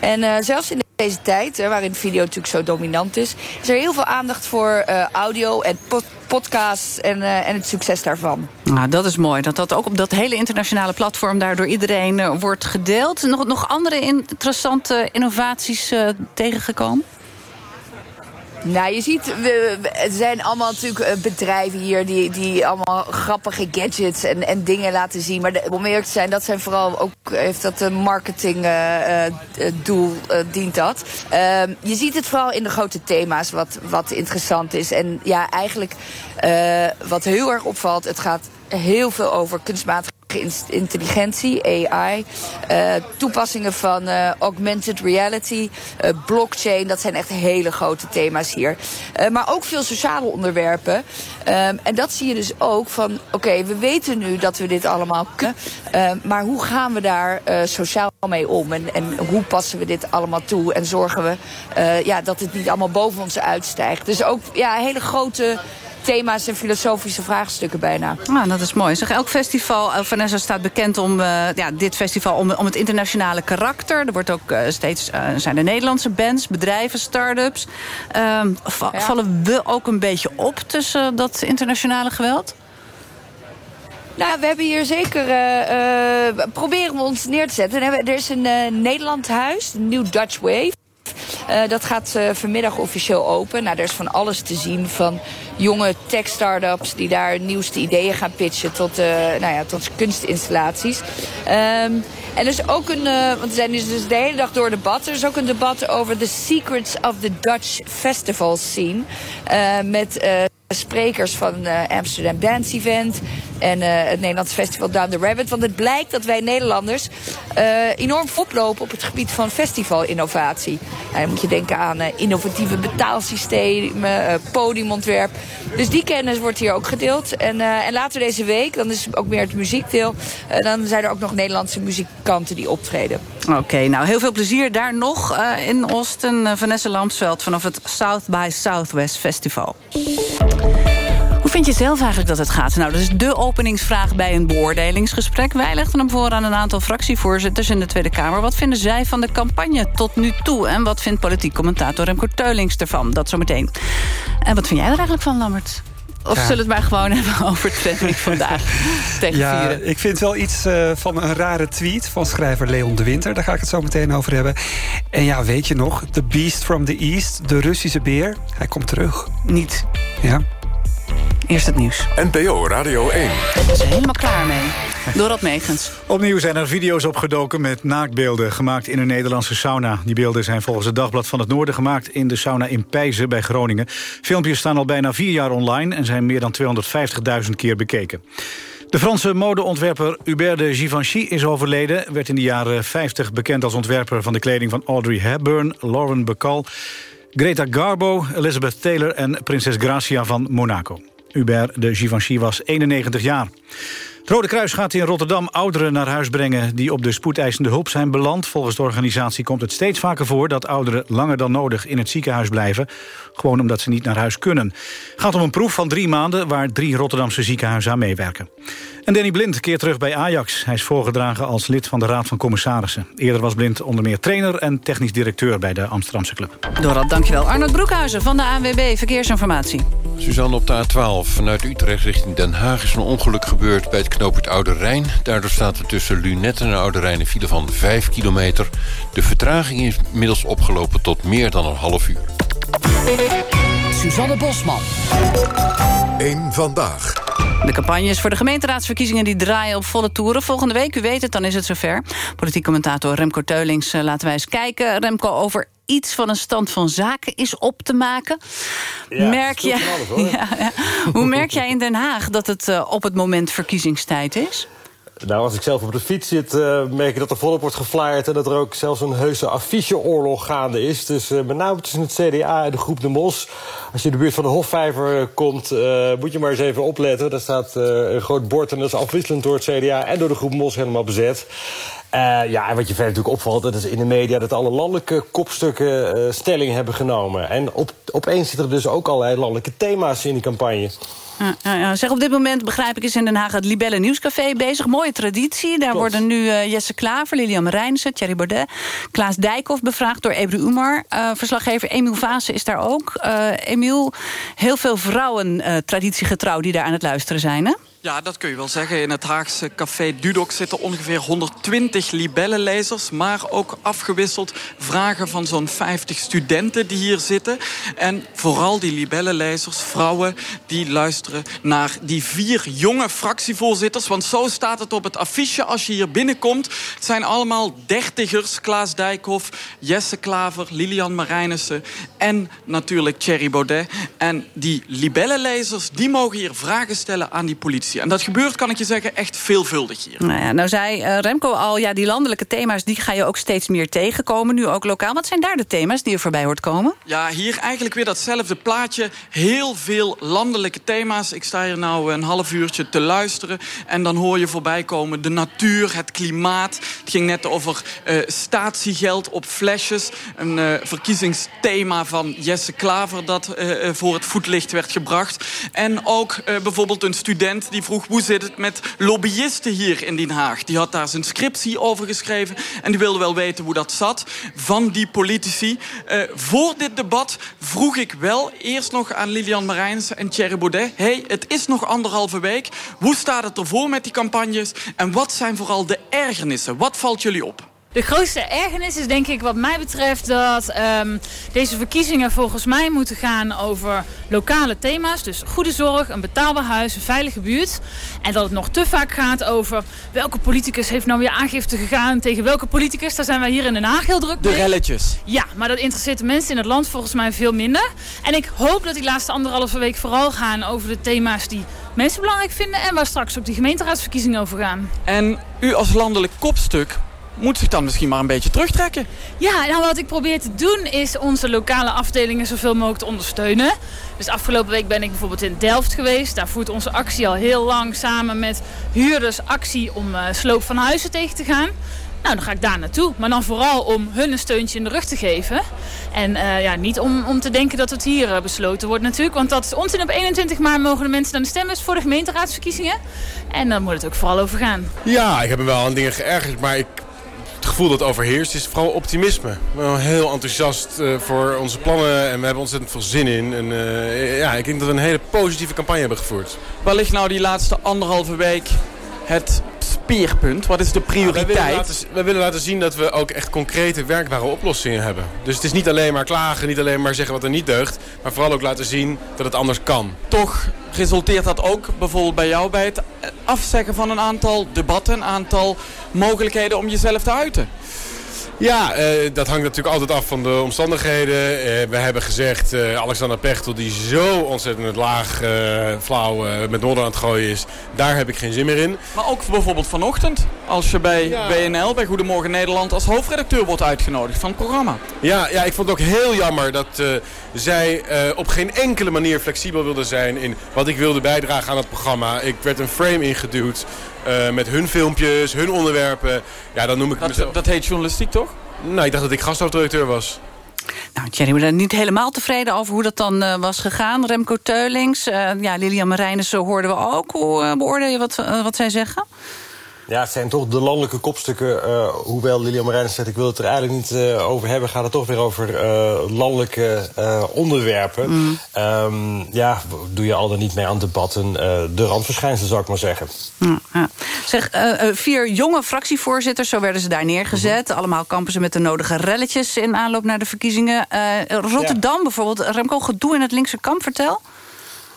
En eh, zelfs in deze tijd, waarin video natuurlijk zo dominant is, is er heel veel aandacht voor eh, audio en pod- podcasts en, eh, en het succes daarvan. Nou, dat is mooi. Dat dat ook op dat hele internationale platform... daar door iedereen eh, wordt gedeeld. Nog, nog andere interessante innovaties tegengekomen? Nou, je ziet, het zijn allemaal natuurlijk eh, bedrijven hier die, die allemaal grappige gadgets en, en dingen laten zien. Maar de, om eerlijk te zijn, dat zijn vooral ook, heeft dat een eh, eh, doel, eh, dient dat. Ehm, je ziet het vooral in de grote thema's wat, wat interessant is. En ja, eigenlijk wat heel erg opvalt, het gaat heel veel over kunstmatige intelligentie, AI, eh, toepassingen van eh, augmented reality, eh, blockchain, dat zijn echt hele grote thema's hier. Maar ook veel sociale onderwerpen. Ehm, en dat zie je dus ook van, oké, we weten nu dat we dit allemaal kunnen, maar hoe gaan we daar sociaal mee om? En, en hoe passen we dit allemaal toe? En zorgen we ja, dat het niet allemaal boven ons uitstijgt? Dus ook ja, hele grote thema's en filosofische vraagstukken bijna. Nou, dat is mooi. Zeg, elk festival, eh, Vanessa staat bekend om eh, ja, dit festival om, om het internationale karakter. Er wordt ook eh, steeds zijn er Nederlandse bands, bedrijven, start-ups. Ehm, va- Ja. Vallen we ook een beetje op tussen dat internationale geweld? Nou, we hebben hier zeker. proberen we ons neer te zetten. Er is een Nederland huis, nieuw Dutch Wave. Eh, dat gaat eh, vanmiddag officieel open. Nou, er is van alles te zien. Van jonge tech-startups die daar nieuwste ideeën gaan pitchen... tot, eh, nou ja, tot kunstinstallaties. Ehm, en er is ook een... want er zijn dus, dus de hele dag door debatten. Er is ook een debat over the secrets of the Dutch festival scene. Met... sprekers van eh, Amsterdam Dance Event en eh, het Nederlands Festival Down the Rabbit. Want het blijkt dat wij Nederlanders eh, enorm oplopen op het gebied van festivalinnovatie. Nou, dan moet je denken aan innovatieve betaalsystemen, podiumontwerp. Dus die kennis wordt hier ook gedeeld. En, en later deze week, dan is ook meer het muziekdeel, dan zijn er ook nog Nederlandse muzikanten die optreden. Oké, nou heel veel plezier daar nog uh, in Austin. Uh, Vanessa Lampsveld vanaf het South by Southwest Festival. Hoe vind je zelf eigenlijk dat het gaat? Nou, dat is de openingsvraag bij een beoordelingsgesprek. Wij legden hem voor aan een aantal fractievoorzitters in de Tweede Kamer. Wat vinden zij van de campagne tot nu toe? En wat vindt politiek commentator Remco Teulings ervan? Dat zometeen. En wat vind jij er eigenlijk van, Lammert? Of zullen we het maar gewoon hebben over trending vandaag tegen ja, vieren? Ik vind wel iets uh, van een rare tweet van schrijver Leon de Winter. Daar ga ik het zo meteen over hebben. En ja, weet je nog? The Beast from the East, de Russische beer. Hij komt terug. Niet. Ja. Eerst het nieuws. NPO Radio 1. Daar zijn helemaal klaar mee. Dorot Megens. Opnieuw zijn er video's opgedoken met naaktbeelden... gemaakt in een Nederlandse sauna. Die beelden zijn volgens het Dagblad van het Noorden gemaakt... in de sauna in Pijzen bij Groningen. Filmpjes staan al bijna vier jaar online... en zijn meer dan 250.000 keer bekeken. De Franse modeontwerper Hubert de Givenchy is overleden. Werd in de jaren 50 bekend als ontwerper van de kleding van Audrey Hepburn... Lauren Bacall, Greta Garbo, Elizabeth Taylor en prinses Gracia van Monaco. Hubert de Givenchy was 91 jaar. Het Rode Kruis gaat in Rotterdam ouderen naar huis brengen... die op de spoedeisende hulp zijn beland. Volgens de organisatie komt het steeds vaker voor... dat ouderen langer dan nodig in het ziekenhuis blijven. Gewoon omdat ze niet naar huis kunnen. Het gaat om een proef van drie maanden... waar drie Rotterdamse ziekenhuizen aan meewerken. En Danny Blind keert terug bij Ajax. Hij is voorgedragen als lid van de Raad van Commissarissen. Eerder was Blind onder meer trainer en technisch directeur... bij de Amsterdamse club. Dorad, dankjewel. Arnold Broekhuizen van de ANWB Verkeersinformatie. Suzanne op de A12 vanuit Utrecht richting Den Haag... is een ongeluk gebeurd bij het knooppunt Oude Rijn. Daardoor staat er tussen Lunetten en Oude Rijn een file van 5 kilometer. De vertraging is inmiddels opgelopen tot meer dan een half uur. Suzanne Bosman. Eén vandaag. De campagnes voor de gemeenteraadsverkiezingen die draaien op volle toeren. Volgende week, u weet het, dan is het zover. Politiek commentator Remco Teulings uh, laten wij eens kijken. Remco, over iets van een stand van zaken is op te maken. Ja, merk je, alles, ja, ja. Hoe merk jij in Den Haag dat het uh, op het moment verkiezingstijd is? Nou, als ik zelf op de fiets zit, uh, merk ik dat er volop wordt geflyerd... en dat er ook zelfs een heuse afficheoorlog gaande is. Dus uh, met name tussen het CDA en de groep De Mos. Als je in de buurt van de Hofvijver komt, uh, moet je maar eens even opletten. Daar staat een groot bord en dat is afwisselend door het CDA... en door de groep Mos helemaal bezet. Ja, en wat je verder natuurlijk opvalt, dat is in de media... dat alle landelijke kopstukken stelling hebben genomen. En op, opeens zitten er dus ook allerlei landelijke thema's in die campagne. Ja, ja, zeg, op dit moment begrijp ik is in Den Haag het Libelle Nieuwscafé bezig. Mooie traditie. Daar Klopt. worden nu uh, Jesse Klaver, Lilian Marijnissen, Thierry Baudet... Klaas Dijkhoff bevraagd door Ebru Umar. Uh, verslaggever Emiel Vaassen is daar ook. Uh, Emiel, heel veel vrouwen traditiegetrouw die daar aan het luisteren zijn, hè? Ja, dat kun je wel zeggen. In het Haagse café Dudok zitten ongeveer 120 libellenlezers... maar ook afgewisseld vragen van zo'n 50 studenten die hier zitten. En vooral die libellenlezers, vrouwen, die luisteren naar die vier jonge fractievoorzitters. Want zo staat het op het affiche als je hier binnenkomt. Het zijn allemaal dertigers. Klaas Dijkhoff, Jesse Klaver, Lilian Marijnissen en natuurlijk Thierry Baudet. En die libellenlezers, die mogen hier vragen stellen aan die politie. En dat gebeurt, kan ik je zeggen, echt veelvuldig hier. Nou, ja, nou zei uh, Remco al, ja, die landelijke thema's... die ga je ook steeds meer tegenkomen, nu ook lokaal. Wat zijn daar de thema's die er voorbij hoort komen? Ja, hier eigenlijk weer datzelfde plaatje. Heel veel landelijke thema's. Ik sta hier nou een half uurtje te luisteren. En dan hoor je voorbij komen de natuur, het klimaat. Het ging net over uh, statiegeld op flesjes. Een uh, verkiezingsthema van Jesse Klaver... dat voor het voetlicht werd gebracht. En ook bijvoorbeeld een student... die vroeg hoe zit het met lobbyisten hier in Den Haag. Die had daar zijn scriptie over geschreven en die wilde wel weten hoe dat zat van die politici. Uh, voor dit debat vroeg ik wel eerst nog aan Lilian Marijnsen en Thierry Baudet... hey, het is nog anderhalve week. Hoe staat het ervoor met die campagnes? En wat zijn vooral de ergernissen? Wat valt jullie op? De grootste ergernis is denk ik wat mij betreft dat um, deze verkiezingen volgens mij moeten gaan over lokale thema's. Dus goede zorg, een betaalbaar huis, een veilige buurt. En dat het nog te vaak gaat over welke politicus heeft nou weer aangifte gegaan tegen welke politicus. Daar zijn wij hier in Den Haag heel druk De mee. relletjes. Ja, maar dat interesseert de mensen in het land volgens mij veel minder. En ik hoop dat die laatste anderhalve week vooral gaan over de thema's die mensen belangrijk vinden. En waar straks ook die gemeenteraadsverkiezingen over gaan. En u als landelijk kopstuk moet zich dan misschien maar een beetje terugtrekken. Ja, nou wat ik probeer te doen is onze lokale afdelingen zoveel mogelijk te ondersteunen. Dus afgelopen week ben ik bijvoorbeeld in Delft geweest. Daar voert onze actie al heel lang samen met huurders actie om uh, sloop van huizen tegen te gaan. Nou, dan ga ik daar naartoe. Maar dan vooral om hun een steuntje in de rug te geven. En eh, ja, niet om, om te denken dat het hier eh, besloten wordt natuurlijk. Want dat is onzin. Op 21 maart mogen de mensen aan de stemmen voor de gemeenteraadsverkiezingen. En daar moet het ook vooral over gaan. Ja, ik heb me wel aan dingen geërgerd, maar ik, het gevoel dat overheerst is vooral optimisme. Ben wel heel enthousiast eh, voor onze plannen en we hebben ontzettend veel zin in. En eh, ja, ik denk dat we een hele positieve campagne hebben gevoerd. Waar ligt nou die laatste anderhalve week het Wat is de wij, willen prioriteit? laten, wij willen laten zien dat we ook echt concrete werkbare oplossingen hebben. Dus het is niet alleen maar klagen, niet alleen maar zeggen wat er niet deugt. Maar vooral ook laten zien dat het anders kan. Toch resulteert dat ook bijvoorbeeld bij jou bij het afzeggen van een aantal debatten, een aantal mogelijkheden om jezelf te uiten. Ja, eh, dat hangt natuurlijk altijd af van de omstandigheden. Eh, we hebben gezegd, eh, Alexander Pechtel die zo ontzettend laag, flauw met Noorder aan het gooien is. Daar heb ik geen zin meer in. Maar ook bijvoorbeeld vanochtend, als je bij BNL, bij Goedemorgen Nederland, als hoofdredacteur wordt uitgenodigd van het programma. Ja, ja, ik vond het ook heel jammer dat zij op geen enkele manier flexibel wilde zijn in wat ik wilde bijdragen aan het programma. Ik werd een frame ingeduwd eh, met hun filmpjes, hun onderwerpen. Ja, dan noem ik Dat, mezelf... dat heet journalistiek toch? Nou, ik dacht dat ik gasthoofdredacteur was. Nou, Thierry, we zijn niet helemaal tevreden over hoe dat dan eh, was gegaan. Remco Teulings, eh, ja, Lilian Marijnissen hoorden we ook. Hoe beoordeel je wat, wat zij zeggen? Ja, het zijn toch de landelijke kopstukken. eh, hoewel Lilian Marijnis zegt, ik wil het er eigenlijk niet eh, over hebben... gaat het toch weer over eh, landelijke onderwerpen. Mm. Ehm, ja, doe je al dan niet mee aan debatten. de randverschijnselen, zou ik maar zeggen. Ja, ja. Zeg, vier jonge fractievoorzitters, zo werden ze daar neergezet. Mhm. Allemaal kampen ze met de nodige relletjes in aanloop naar de verkiezingen. Rotterdam bijvoorbeeld, Remco, gedoe in het linkse kamp, vertel.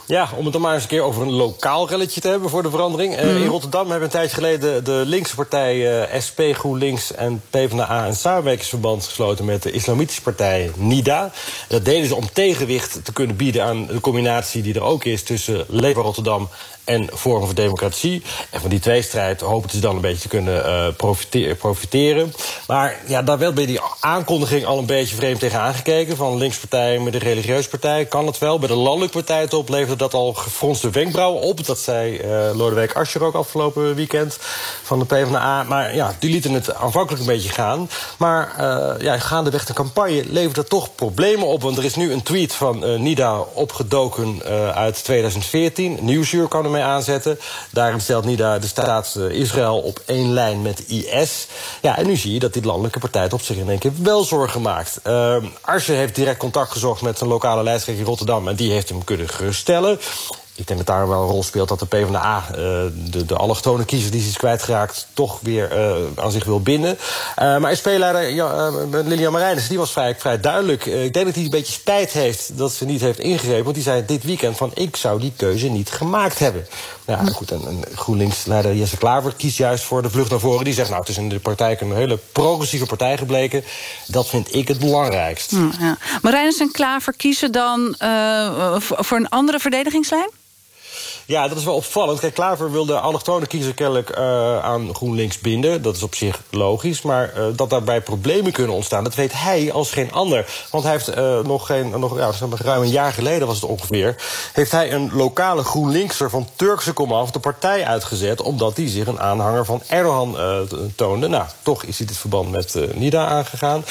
Ja, om het dan maar eens een keer over een lokaal relletje te hebben voor de verandering. Eh, Mhm. In Rotterdam hebben we een tijdje geleden de linkse partij eh, SP, GroenLinks en PvdA een samenwerkingsverband gesloten met de islamitische partij NIDA. Dat deden ze om tegenwicht te kunnen bieden aan de combinatie die er ook is tussen Leefbaar Rotterdam en Forum voor Democratie. En van die tweestrijd hopen ze dan een beetje te kunnen eh, profite- profiteren. Maar ja, daar werd bij die aankondiging al een beetje vreemd tegen aangekeken. Van linkspartij met de religieuze partij kan het wel. Bij de landelijke partij top leverde dat al gefronste wenkbrauwen op. Dat zei eh Lodewijk Asscher ook afgelopen weekend van de PvdA. Maar ja, die lieten het aanvankelijk een beetje gaan. Maar eh ja, gaandeweg de campagne levert dat toch problemen op. Want er is nu een tweet van Nida opgedoken uit 2014. Nieuwsuur kan ermee aanzetten. Daarin stelt Nida de staat eh, Israël op één lijn met IS. Ja, en nu zie je dat die landelijke partij op zich in één keer wel zorgen maakt. Uh, Asscher heeft direct contact gezocht met zijn lokale lijsttrekker in Rotterdam. En die heeft hem kunnen geruststellen. Ik denk dat daar wel een rol speelt dat de PvdA eh, de, de allochtone kiezer die ze is kwijtgeraakt... toch weer eh, aan zich wil binden. Eh, maar SP-leider ja, Lilian Marijnis die was vrij, vrij duidelijk. Ik denk dat hij een beetje spijt heeft dat ze niet heeft ingegrepen. Want die zei dit weekend van ik zou die keuze niet gemaakt hebben. Nou ja, goed, en, en GroenLinks-leider Jesse Klaver kiest juist voor de vlucht naar voren. Die zegt nou, het is in de praktijk een hele progressieve partij gebleken. Dat vind ik het belangrijkst. Hm, ja. Marijnissen en Klaver kiezen dan voor een andere verdedigingslijn? Ja, dat is wel opvallend. Kijk, Klaver wil de allochtone kiezer kennelijk uh, aan GroenLinks binden. Dat is op zich logisch. Maar uh, dat daarbij problemen kunnen ontstaan, dat weet hij als geen ander. Want hij heeft uh, nog, geen, nog ja, ruim een jaar geleden was het ongeveer... heeft hij een lokale GroenLinkser van Turkse komaf de partij uitgezet... omdat hij zich een aanhanger van Erdogan toonde. Nou, toch is hij dit verband met Nida aangegaan.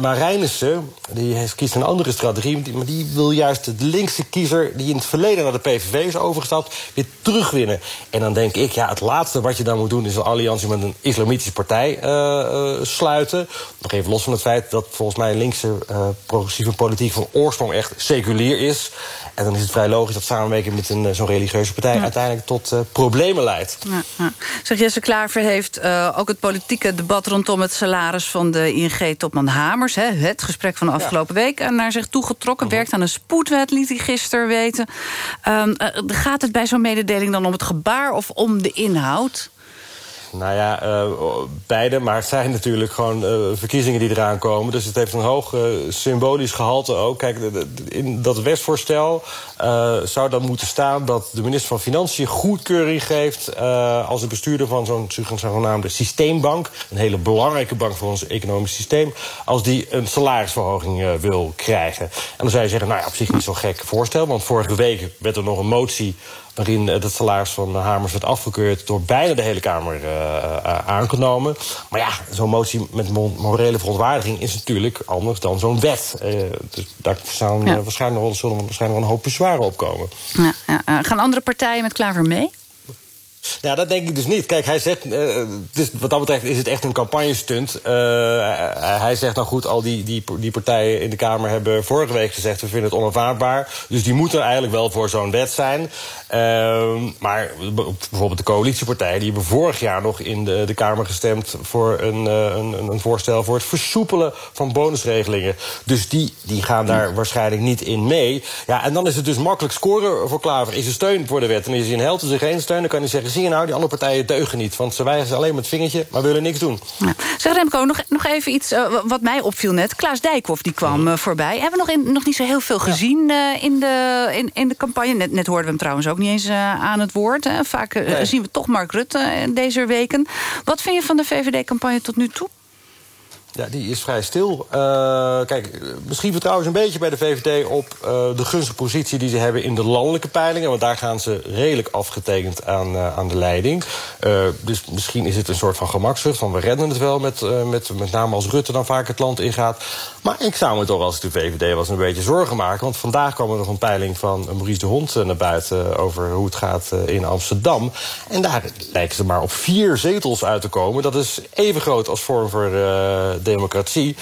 maar Reinissen, die heeft, kiest een andere strategie... maar die wil juist de linkse kiezer die in het verleden naar de PVV is overgestapt weer terugwinnen. En dan denk ik, ja, het laatste wat je dan moet doen... is een alliantie met een islamitische partij uh, uh, sluiten. Nog even los van het feit dat volgens mij linkse uh, progressieve politiek... van oorsprong echt seculier is. En dan is het vrij logisch dat samenwerking met een zo'n religieuze partij... Ja. uiteindelijk tot problemen leidt. Ja, ja. Zeg, Jesse Klaver heeft ook het politieke debat... rondom het salaris van de ING-topman Hamers... Hè, het gesprek van de afgelopen week... naar zich toegetrokken. -huh. Werkt aan een spoedwet, liet hij gisteren weten. Um, gaat het bij zo'n mededeling dan om het gebaar of om de inhoud? Nou ja, uh, beide. Maar het zijn natuurlijk gewoon uh, verkiezingen die eraan komen. Dus het heeft een hoog uh, symbolisch gehalte ook. Kijk, in dat wetsvoorstel zou dan moeten staan... dat de minister van Financiën goedkeuring geeft... als de bestuurder van zo'n zogenaamde systeembank... een hele belangrijke bank voor ons economisch systeem... als die een salarisverhoging wil krijgen. En dan zou je zeggen, nou ja, op zich niet zo'n gek voorstel... want vorige week werd er nog een motie waarin eh, het salaris van Hamers werd afgekeurd... door bijna de hele Kamer eh, eh, aangenomen. Maar ja, zo'n motie met mo- morele verontwaardiging... is natuurlijk anders dan zo'n wet. Eh, dus daar Ja. eh, waarschijnlijk zullen waarschijnlijk wel een hoop bezwaren opkomen. Ja, ja. Gaan andere partijen met Klaver mee? Ja, dat denk ik dus niet. Kijk, hij zegt, eh, is, wat dat betreft is het echt een campagnestunt. Eh, hij- hij zegt dan goed, al die, die, die partijen in de Kamer hebben vorige week gezegd... we vinden het onaanvaardbaar. Dus die moeten eigenlijk wel voor zo'n wet zijn. Ehm, maar bijvoorbeeld de coalitiepartijen... die hebben vorig jaar nog in de, de Kamer gestemd... voor een, eh, een, een- voorstel voor het versoepelen van bonusregelingen. Dus die, die gaan daar waarschijnlijk niet in mee. Ja, en dan is het dus makkelijk scoren voor Klaver. Is er steun voor de wet? En is hij een held, is er geen steun... dan kan hij zeggen, zie je nou, die andere partijen deugen niet. Want ze wijzen alleen met het vingertje, maar willen niks doen. Zeg Remco, nog, nog even iets eh, wat mij opviel net. Klaas Dijkhoff die kwam eh, voorbij. Hebben we nog, in, nog niet zo heel veel gezien eh, in, de, in, in de campagne. Net, net hoorden we hem trouwens ook niet eens aan het woord. Hè. Vaak Nee. zien we toch Mark Rutte deze weken. Wat vind je van de VVD-campagne tot nu toe? Ja, die is vrij stil. Eh, kijk, misschien vertrouwen ze een beetje bij de VVD op eh, de gunstige positie die ze hebben in de landelijke peilingen. Want daar gaan ze redelijk afgetekend aan, eh, aan de leiding. Dus misschien is het een soort van gemakszucht van we redden het wel met, met, met name als Rutte dan vaak het land ingaat. Maar ik zou me toch als de VVD was een beetje zorgen maken. Want vandaag kwam er nog een peiling van Maurice de Hond naar buiten over hoe het gaat in Amsterdam. En daar lijken ze maar op vier zetels uit te komen. Dat is even groot als Vorm voor Democratie.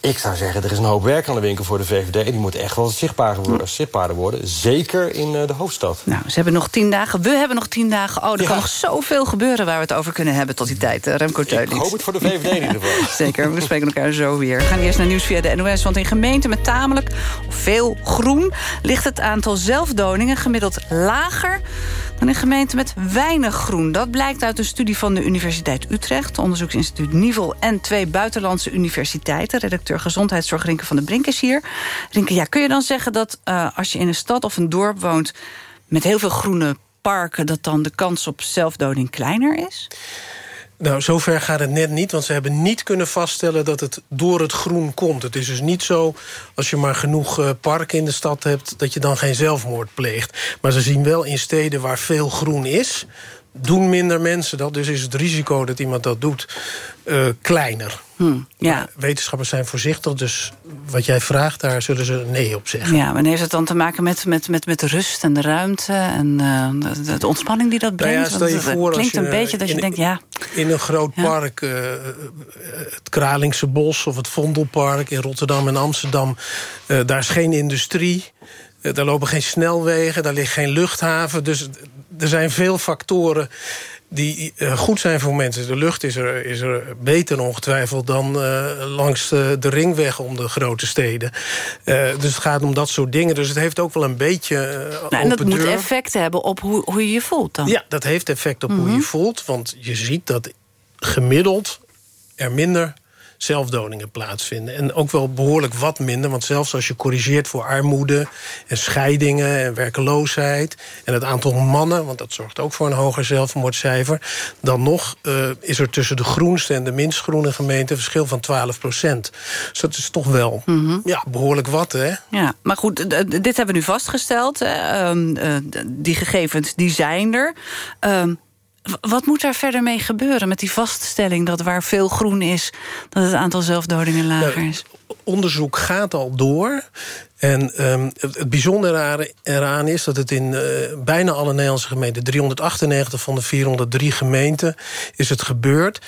Ik zou zeggen, er is een hoop werk aan de winkel voor de VVD. En die moet echt wel zichtbaarder worden, zichtbaarder worden. Zeker in eh, de hoofdstad. Nou, ze hebben nog tien dagen. We hebben nog tien dagen. Oh, er Ja. kan nog zoveel gebeuren waar we het over kunnen hebben tot die tijd. eh, Remco Teulings. Ik hoop het voor de VVD in ieder geval. Zeker, we spreken elkaar zo weer. We gaan eerst naar nieuws via de NOS. Want in gemeenten met tamelijk veel groen... ligt het aantal zelfdoningen gemiddeld lager... dan in gemeenten met weinig groen. Dat blijkt uit een studie van de Universiteit Utrecht... onderzoeksinstituut Nivel en twee buitenlandse universiteiten. Redacteur Gezondheidszorg Rinke van der Brink is hier. Rinke, ja, kun je dan zeggen dat eh, als je in een stad of een dorp woont... met heel veel groene parken... dat dan de kans op zelfdoding kleiner is? Nou, zover gaat het net niet, want ze hebben niet kunnen vaststellen dat het door het groen komt. Het is dus niet zo, als je maar genoeg eh, parken in de stad hebt, dat je dan geen zelfmoord pleegt. Maar ze zien wel in steden waar veel groen is, doen minder mensen dat. Dus is het risico dat iemand dat doet eh, kleiner. ja. Wetenschappers zijn voorzichtig, dus wat jij vraagt, daar zullen ze nee op zeggen. Ja, maar heeft het dan te maken met, met, met, met de rust en de ruimte... en eh, de, de ontspanning die dat Nou brengt? ja, je het als klinkt je, een beetje dat je denkt, ja... In een groot park, eh, het Kralingse Bos of het Vondelpark in Rotterdam en Amsterdam... daar is geen industrie, daar lopen geen snelwegen, daar ligt geen luchthaven. Dus er zijn veel factoren die eh, goed zijn voor mensen. De lucht is er, is er beter ongetwijfeld dan eh, langs de, de ringweg om de grote steden. Eh, dus het gaat om dat soort dingen. Dus het heeft ook wel een beetje eh, Nou, en dat moet effect hebben op hoe, hoe je je voelt dan. Ja, dat heeft effect op hoe Mhm. je voelt. Want je ziet dat gemiddeld er minder zelfdoningen plaatsvinden. En ook wel behoorlijk wat minder. Want zelfs als je corrigeert voor armoede en scheidingen en werkeloosheid... en het aantal mannen, want dat zorgt ook voor een hoger zelfmoordcijfer... dan nog eh, is er tussen de groenste en de minst groene gemeente... een verschil van 12 procent. Dus dat is toch wel ja, behoorlijk wat, hè? Ja, maar goed, dit hebben we nu vastgesteld. Ehm, eh, die gegevens, die zijn er. Wat moet daar verder mee gebeuren met die vaststelling... dat waar veel groen is, dat het aantal zelfdodingen lager Nou, is? onderzoek gaat al door. En ehm, het, bijzondere eraan- eraan is dat het in eh, bijna alle Nederlandse gemeenten... 398 van de 403 gemeenten is het gebeurd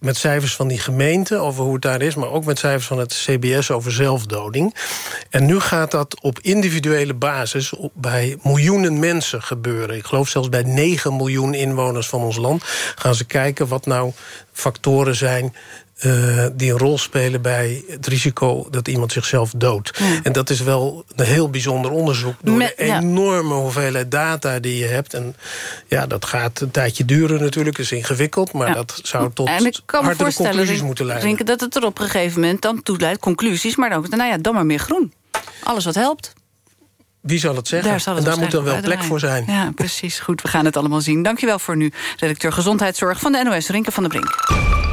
met cijfers van die gemeente over hoe het daar is... maar ook met cijfers van het CBS over zelfdoding. En nu gaat dat op individuele basis bij miljoenen mensen gebeuren. Ik geloof zelfs bij 9 miljoen inwoners van ons land... gaan ze kijken wat nou factoren zijn... eh, die een rol spelen bij het risico dat iemand zichzelf doodt. En dat is wel een heel bijzonder onderzoek... door Met- de ja. enorme hoeveelheid data die je hebt. En ja, dat gaat een tijdje duren natuurlijk, is ingewikkeld... maar Ja. dat zou tot en ik kan me hardere conclusies moeten leiden. Rinke, dat het er op een gegeven moment dan toe leidt, conclusies... maar ook, nou ja, dan maar meer groen. Alles wat helpt. Wie zal het zeggen? Daar zal het en daar moet dan wel plek voor zijn. Ja, precies. Goed, we gaan het allemaal zien. Dankjewel voor nu, redacteur Gezondheidszorg van de NOS, Rinke van der Brink.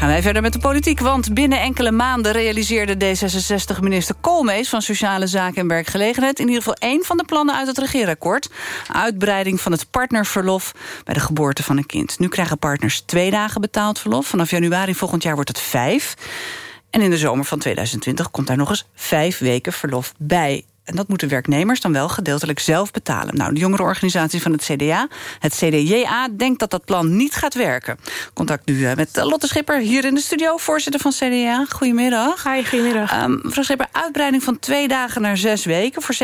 Gaan wij verder met de politiek, want binnen enkele maanden... realiseerde D66-minister Koolmees van Sociale Zaken en Werkgelegenheid... in ieder geval één van de plannen uit het regeerakkoord. Uitbreiding van het partnerverlof bij de geboorte van een kind. Nu krijgen partners twee dagen betaald verlof. Vanaf januari volgend jaar wordt het vijf. En in de zomer van 2020 komt daar nog eens vijf weken verlof bij. En dat moeten werknemers dan wel gedeeltelijk zelf betalen. Nou, de jongerenorganisatie van het CDA, het CDJA... denkt dat dat plan niet gaat werken. Contact nu eh, met Lotte Schipper hier in de studio, voorzitter van CDA. Goedemiddag. Hi, goedemiddag. Um, mevrouw Schipper, uitbreiding van twee dagen naar zes weken... voor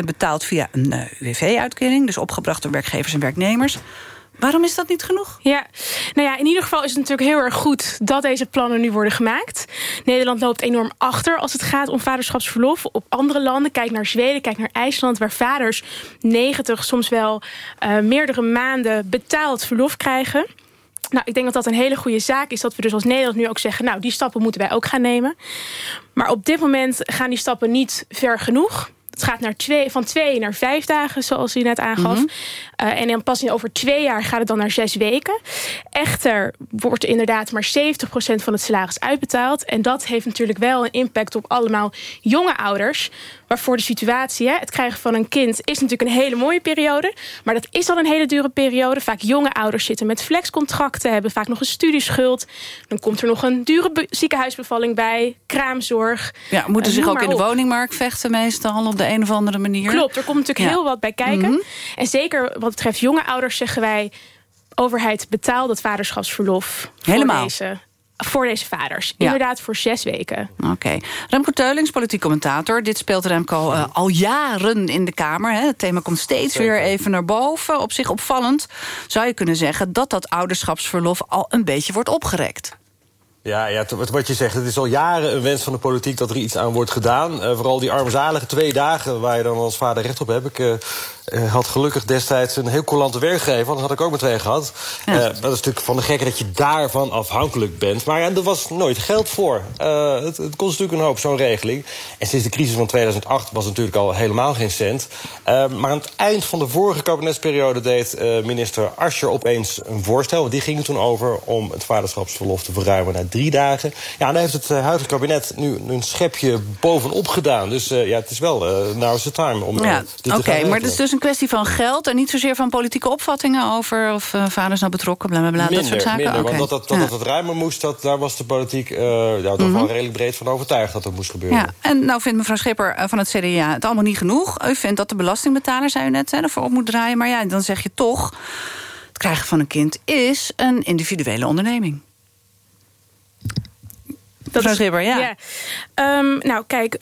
70% betaald via een uh, UWV-uitkering... dus opgebracht door werkgevers en werknemers... Waarom is dat niet genoeg? Ja, nou ja, in ieder geval is het natuurlijk heel erg goed dat deze plannen nu worden gemaakt. Nederland loopt enorm achter als het gaat om vaderschapsverlof. Op andere landen, kijk naar Zweden, kijk naar IJsland... waar vaders 90, soms wel uh, meerdere maanden betaald verlof krijgen... Nou, ik denk dat dat een hele goede zaak is. Dat we dus als Nederland nu ook zeggen... nou, die stappen moeten wij ook gaan nemen. Maar op dit moment gaan die stappen niet ver genoeg. Het gaat naar twee, van twee naar vijf dagen, zoals u net aangaf. Mm -hmm. Uh, en dan pas over twee jaar gaat het dan naar zes weken. Echter wordt inderdaad maar 70% van het salaris uitbetaald. En dat heeft natuurlijk wel een impact op allemaal jonge ouders. Waarvoor de situatie, hè, het krijgen van een kind... is natuurlijk een hele mooie periode. Maar dat is al een hele dure periode. Vaak jonge ouders zitten met flexcontracten... hebben vaak nog een studieschuld. Dan komt er nog een dure ziekenhuisbevalling bij. Kraamzorg. Ja, moeten uh, zich ook in de op. woningmarkt vechten meestal... op de een of andere manier. Klopt, er komt natuurlijk ja. heel wat bij kijken. Mm -hmm. En zeker wat betreft jonge ouders zeggen wij... overheid betaalt het vaderschapsverlof Helemaal. voor deze voor deze vaders. Ja. Inderdaad, voor zes weken. Oké. Okay. Remco Teulings, politiek commentator. Dit speelt Remco uh, al jaren in de Kamer. Hè. Het thema komt steeds Zeker. weer even naar boven. Op zich opvallend zou je kunnen zeggen... dat dat ouderschapsverlof al een beetje wordt opgerekt. Ja, ja, wat je zegt, het is al jaren een wens van de politiek dat er iets aan wordt gedaan. Uh, vooral die armzalige twee dagen waar je dan als vader recht op hebt. Ik uh, had gelukkig destijds een heel coulante werkgever, want dat had ik ook met twee gehad. Ja. dat is natuurlijk van de gekke dat je daarvan afhankelijk bent. Maar ja, er was nooit geld voor. het, het kost natuurlijk een hoop, zo'n regeling. En sinds de crisis van 2008 was het natuurlijk al helemaal geen cent. maar aan het eind van de vorige kabinetsperiode deed minister Ascher opeens een voorstel. Want die ging er toen over om het vaderschapsverlof te verruimen naar drie dagen. Ja, daar heeft het huidige kabinet nu een schepje bovenop gedaan. Dus ja, het is wel uh, now is the time om ja, dit Oké, okay, maar het is dus een kwestie van geld... en niet zozeer van politieke opvattingen over of vaders nou betrokken, bla bla bla, minder, dat soort zaken? Minder, okay. want dat, dat, dat ja. het het ruimer moest, dat, daar was de politiek ja, toch mm -hmm. wel redelijk breed van overtuigd dat dat moest gebeuren. Ja, en nou vindt mevrouw Schipper van het CDA het allemaal niet genoeg. U vindt dat de belastingbetaler, zei u net, hè, ervoor op moet draaien. Maar ja, dan zeg je toch... het krijgen van een kind is een individuele onderneming. Dat is, Schipper, ja. ja. Um, nou, kijk,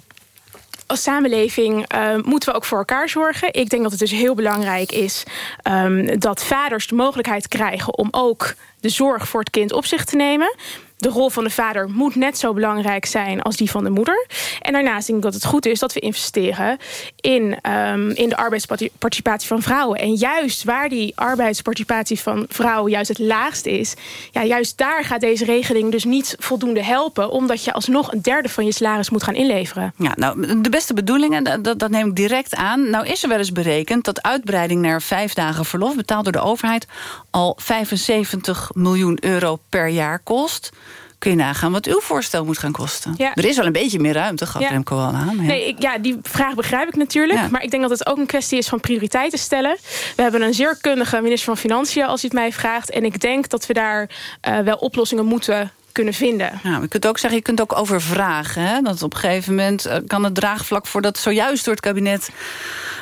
als samenleving uh, moeten we ook voor elkaar zorgen. Ik denk dat het dus heel belangrijk is um, dat vaders de mogelijkheid krijgen om ook de zorg voor het kind op zich te nemen. De rol van de vader moet net zo belangrijk zijn als die van de moeder. En daarnaast denk ik dat het goed is dat we investeren in, um, in de arbeidsparticipatie van vrouwen. En juist waar die arbeidsparticipatie van vrouwen juist het laagst is... Ja, juist daar gaat deze regeling dus niet voldoende helpen... omdat je alsnog een derde van je salaris moet gaan inleveren. Ja, nou, de beste bedoelingen, dat, dat neem ik direct aan. Nou is er wel eens berekend dat uitbreiding naar vijf dagen verlof... betaald door de overheid al 75 miljoen euro per jaar kost kun je nagaan wat uw voorstel moet gaan kosten. Ja. Er is wel een beetje meer ruimte, gaf ja. Remco al aan. Ja. Nee, ik, ja, die vraag begrijp ik natuurlijk. Maar ik denk dat het ook een kwestie is van prioriteiten stellen. We hebben een zeer kundige minister van Financiën, als u het mij vraagt. En ik denk dat we daar uh, wel oplossingen moeten kunnen vinden. Nou, je kunt ook zeggen, je kunt ook overvragen. Hè? Dat op een gegeven moment uh, kan het draagvlak voor dat zojuist door het kabinet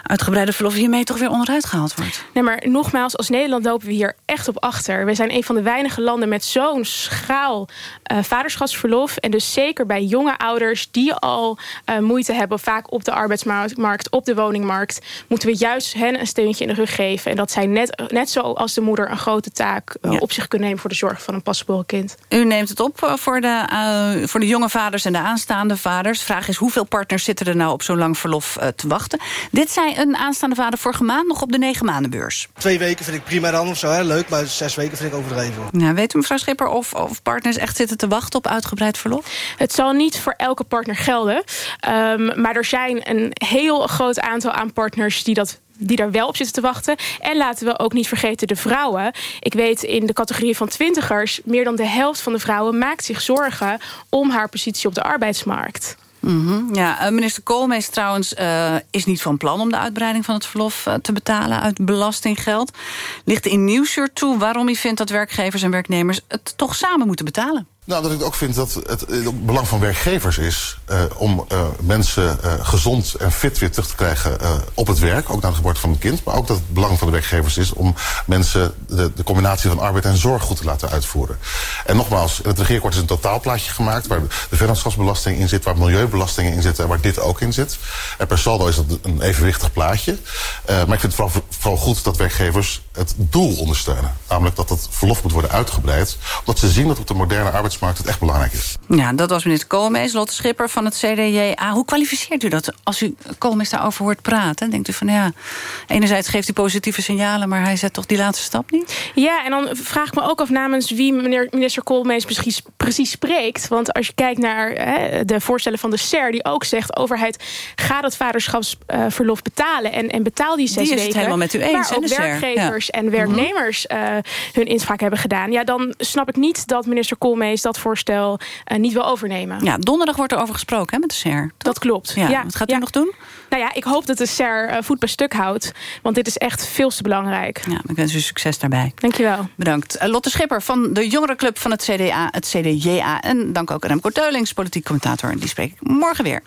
uitgebreide verlof hiermee toch weer onderuit gehaald wordt. Nee, maar nogmaals, als Nederland lopen we hier echt op achter. We zijn een van de weinige landen met zo'n schaal uh, vaderschapsverlof. En dus zeker bij jonge ouders die al uh, moeite hebben... vaak op de arbeidsmarkt, op de woningmarkt... moeten we juist hen een steuntje in de rug geven. En dat zij net, net zoals de moeder een grote taak uh, ja. op zich kunnen nemen... voor de zorg van een pasgeboren kind. U neemt het op voor de, voor de jonge vaders en de aanstaande vaders. Vraag is, hoeveel partners zitten er nou op zo'n lang verlof te wachten? Dit zei een aanstaande vader vorige maand nog op de negen maandenbeurs? Twee weken vind ik prima dan of zo, hè? leuk. Maar zes weken vind ik overdreven. Ja, weet u mevrouw Schipper of, of partners echt zitten te wachten op uitgebreid verlof? Het zal niet voor elke partner gelden. Um, maar er zijn een heel groot aantal aan partners die dat die daar wel op zitten te wachten. En laten we ook niet vergeten de vrouwen. Ik weet in de categorie van twintigers... meer dan de helft van de vrouwen maakt zich zorgen... om haar positie op de arbeidsmarkt. -hmm. Ja, minister Koolmees trouwens uh, is niet van plan om de uitbreiding van het verlof uh, te betalen uit belastinggeld. Ligt in Nieuwsuur toe waarom hij vindt dat werkgevers en werknemers het toch samen moeten betalen. Nou, dat ik ook vind dat het, het belang van werkgevers is uh, om uh, mensen gezond en fit weer terug te krijgen op het werk, ook na de geboorte van een kind. Maar ook dat het belang van de werkgevers is om mensen de, de combinatie van arbeid en zorg goed te laten uitvoeren. En nogmaals, in het regeerakkoord is een totaalplaatje gemaakt waar de vennootschapsbelasting in zit, waar milieubelastingen in zitten en waar dit ook in zit. En per saldo is dat een evenwichtig plaatje. maar ik vind het vooral, goed dat werkgevers het doel ondersteunen. Namelijk dat het verlof moet worden uitgebreid, omdat ze zien dat op de moderne arbeidsmarkt het echt belangrijk is. Ja, dat was minister Koolmees, Lotte Schipper van het CDJA. Hoe kwalificeert u dat als u Koolmees daarover hoort praten? Denkt u van ja, enerzijds geeft hij positieve signalen... maar hij zet toch die laatste stap niet? Ja, en dan vraag ik me ook af namens wie meneer, minister Koolmees precies, precies spreekt. Want als je kijkt naar hè, de voorstellen van de SER... die ook zegt, overheid, ga dat vaderschapsverlof betalen... En, en betaal die zes die is weken. het helemaal met u eens, waar ook werkgevers ja. en werknemers uh, hun inspraak hebben gedaan. Ja, dan snap ik niet dat minister Koolmees dat voorstel uh, niet wil overnemen. Ja, donderdag wordt er over gesproken hè, met de SER. Dat klopt. Ja, ja. Wat gaat ja. u nog doen? Nou ja, ik hoop dat de SER uh, voet bij stuk houdt. Want dit is echt veel te belangrijk. Ja, ik wens u succes daarbij. Dankjewel. Bedankt. Uh, Lotte Schipper van de jongerenclub van het CDA, het CDJA. En dank ook Remco Teulings, politiek commentator. En die spreek ik morgen weer.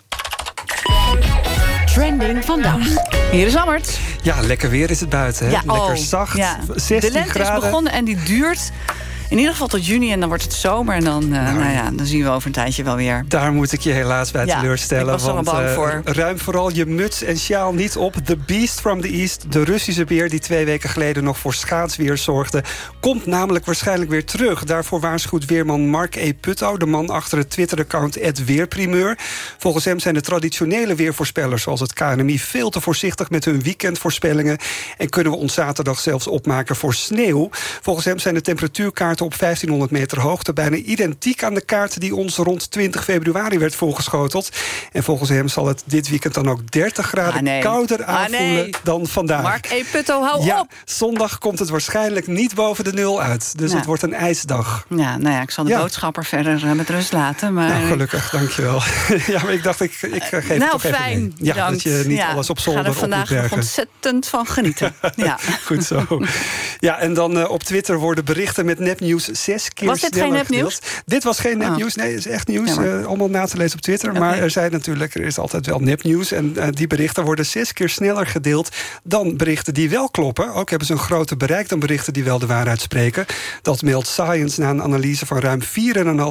Trending vandaag. Hier is Ammert. Ja, lekker weer is het buiten. Hè? Ja, lekker oh, zacht, ja. 16 De lente graden. is begonnen en die duurt in ieder geval tot juni en dan wordt het zomer. En dan, uh, nou, nou ja, dan zien we over een tijdje wel weer. Daar moet ik je helaas bij ja, teleurstellen. Ik was want, bang uh, voor. Ruim vooral je muts en sjaal niet op. The Beast from the East, de Russische beer... die twee weken geleden nog voor schaatsweer zorgde... komt namelijk waarschijnlijk weer terug. Daarvoor waarschuwt weerman Mark E. Putto... de man achter het Twitter-account Weerprimeur. Volgens hem zijn de traditionele weervoorspellers... zoals het KNMI veel te voorzichtig met hun weekendvoorspellingen... en kunnen we ons zaterdag zelfs opmaken voor sneeuw. Volgens hem zijn de temperatuurkaarten op 1500 meter hoogte... bijna identiek aan de kaart die ons rond 20 februari werd voorgeschoteld. En volgens hem zal het dit weekend dan ook 30 graden ah, nee. kouder ah, aanvoelen nee. dan vandaag. Mark E. Putto, hou ja, op! zondag komt het waarschijnlijk niet boven de nul uit. Dus het wordt een ijsdag. Ja, nou ja, ik zal de ja. boodschapper verder uh, met rust laten. Maar... Nou, gelukkig, dankjewel. ja, maar ik dacht, ik, ik geef nou, het toch fijn, even mee. Ja, bedankt. dat je niet ja, alles op zolder op moet bergen. Ik ga er vandaag ontzettend van genieten. ja. Goed zo. Ja, en dan uh, op Twitter worden berichten met nepnieuws zes keer Was dit geen nepnieuws? Dit was geen nepnieuws. Nee, het is echt nieuws. Ja, maar... uh, allemaal na te lezen op Twitter. Okay. Maar er zijn natuurlijk, er is altijd wel nepnieuws. En uh, die berichten worden zes keer sneller gedeeld dan berichten die wel kloppen. Ook hebben ze een groter bereik dan berichten die wel de waarheid spreken. Dat meldt Science na een analyse van ruim 4,5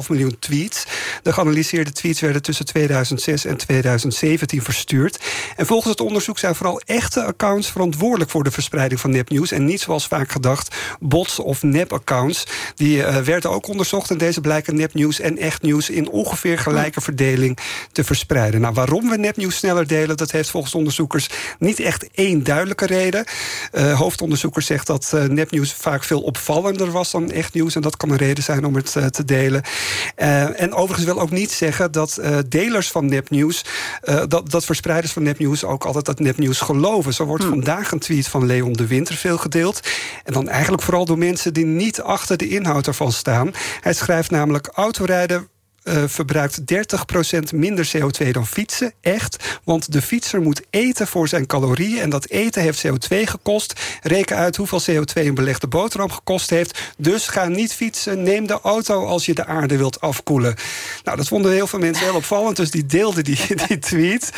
miljoen tweets. De geanalyseerde tweets werden tussen 2006 en 2017 verstuurd. En volgens het onderzoek zijn vooral echte accounts verantwoordelijk voor de verspreiding van nepnieuws. En niet zoals vaak gedacht, bots of nep-accounts. Die uh, werden ook onderzocht en deze blijken nepnieuws en echt nieuws in ongeveer gelijke verdeling te verspreiden. Nou, waarom we nepnieuws sneller delen, dat heeft volgens onderzoekers niet echt één duidelijke reden. Uh, hoofdonderzoeker zegt dat uh, nepnieuws vaak veel opvallender was dan echt nieuws. En dat kan een reden zijn om het te delen. En overigens wil ook niet zeggen dat delers van nepnieuws, dat, dat verspreiders van nepnieuws ook altijd dat nepnieuws geloven. Zo wordt hmm. vandaag een tweet van Leon de Winter veel gedeeld. En dan eigenlijk vooral door mensen die niet achter de inhoud ervan staan. Hij schrijft namelijk autorijden uh, verbruikt 30% minder CO2 dan fietsen. Echt. Want de fietser moet eten voor zijn calorieën. En dat eten heeft CO2 gekost. Reken uit hoeveel CO2 een belegde boterham gekost heeft. Dus ga niet fietsen. Neem de auto als je de aarde wilt afkoelen. Nou, dat vonden heel veel mensen heel opvallend. Dus die deelden die, die tweet.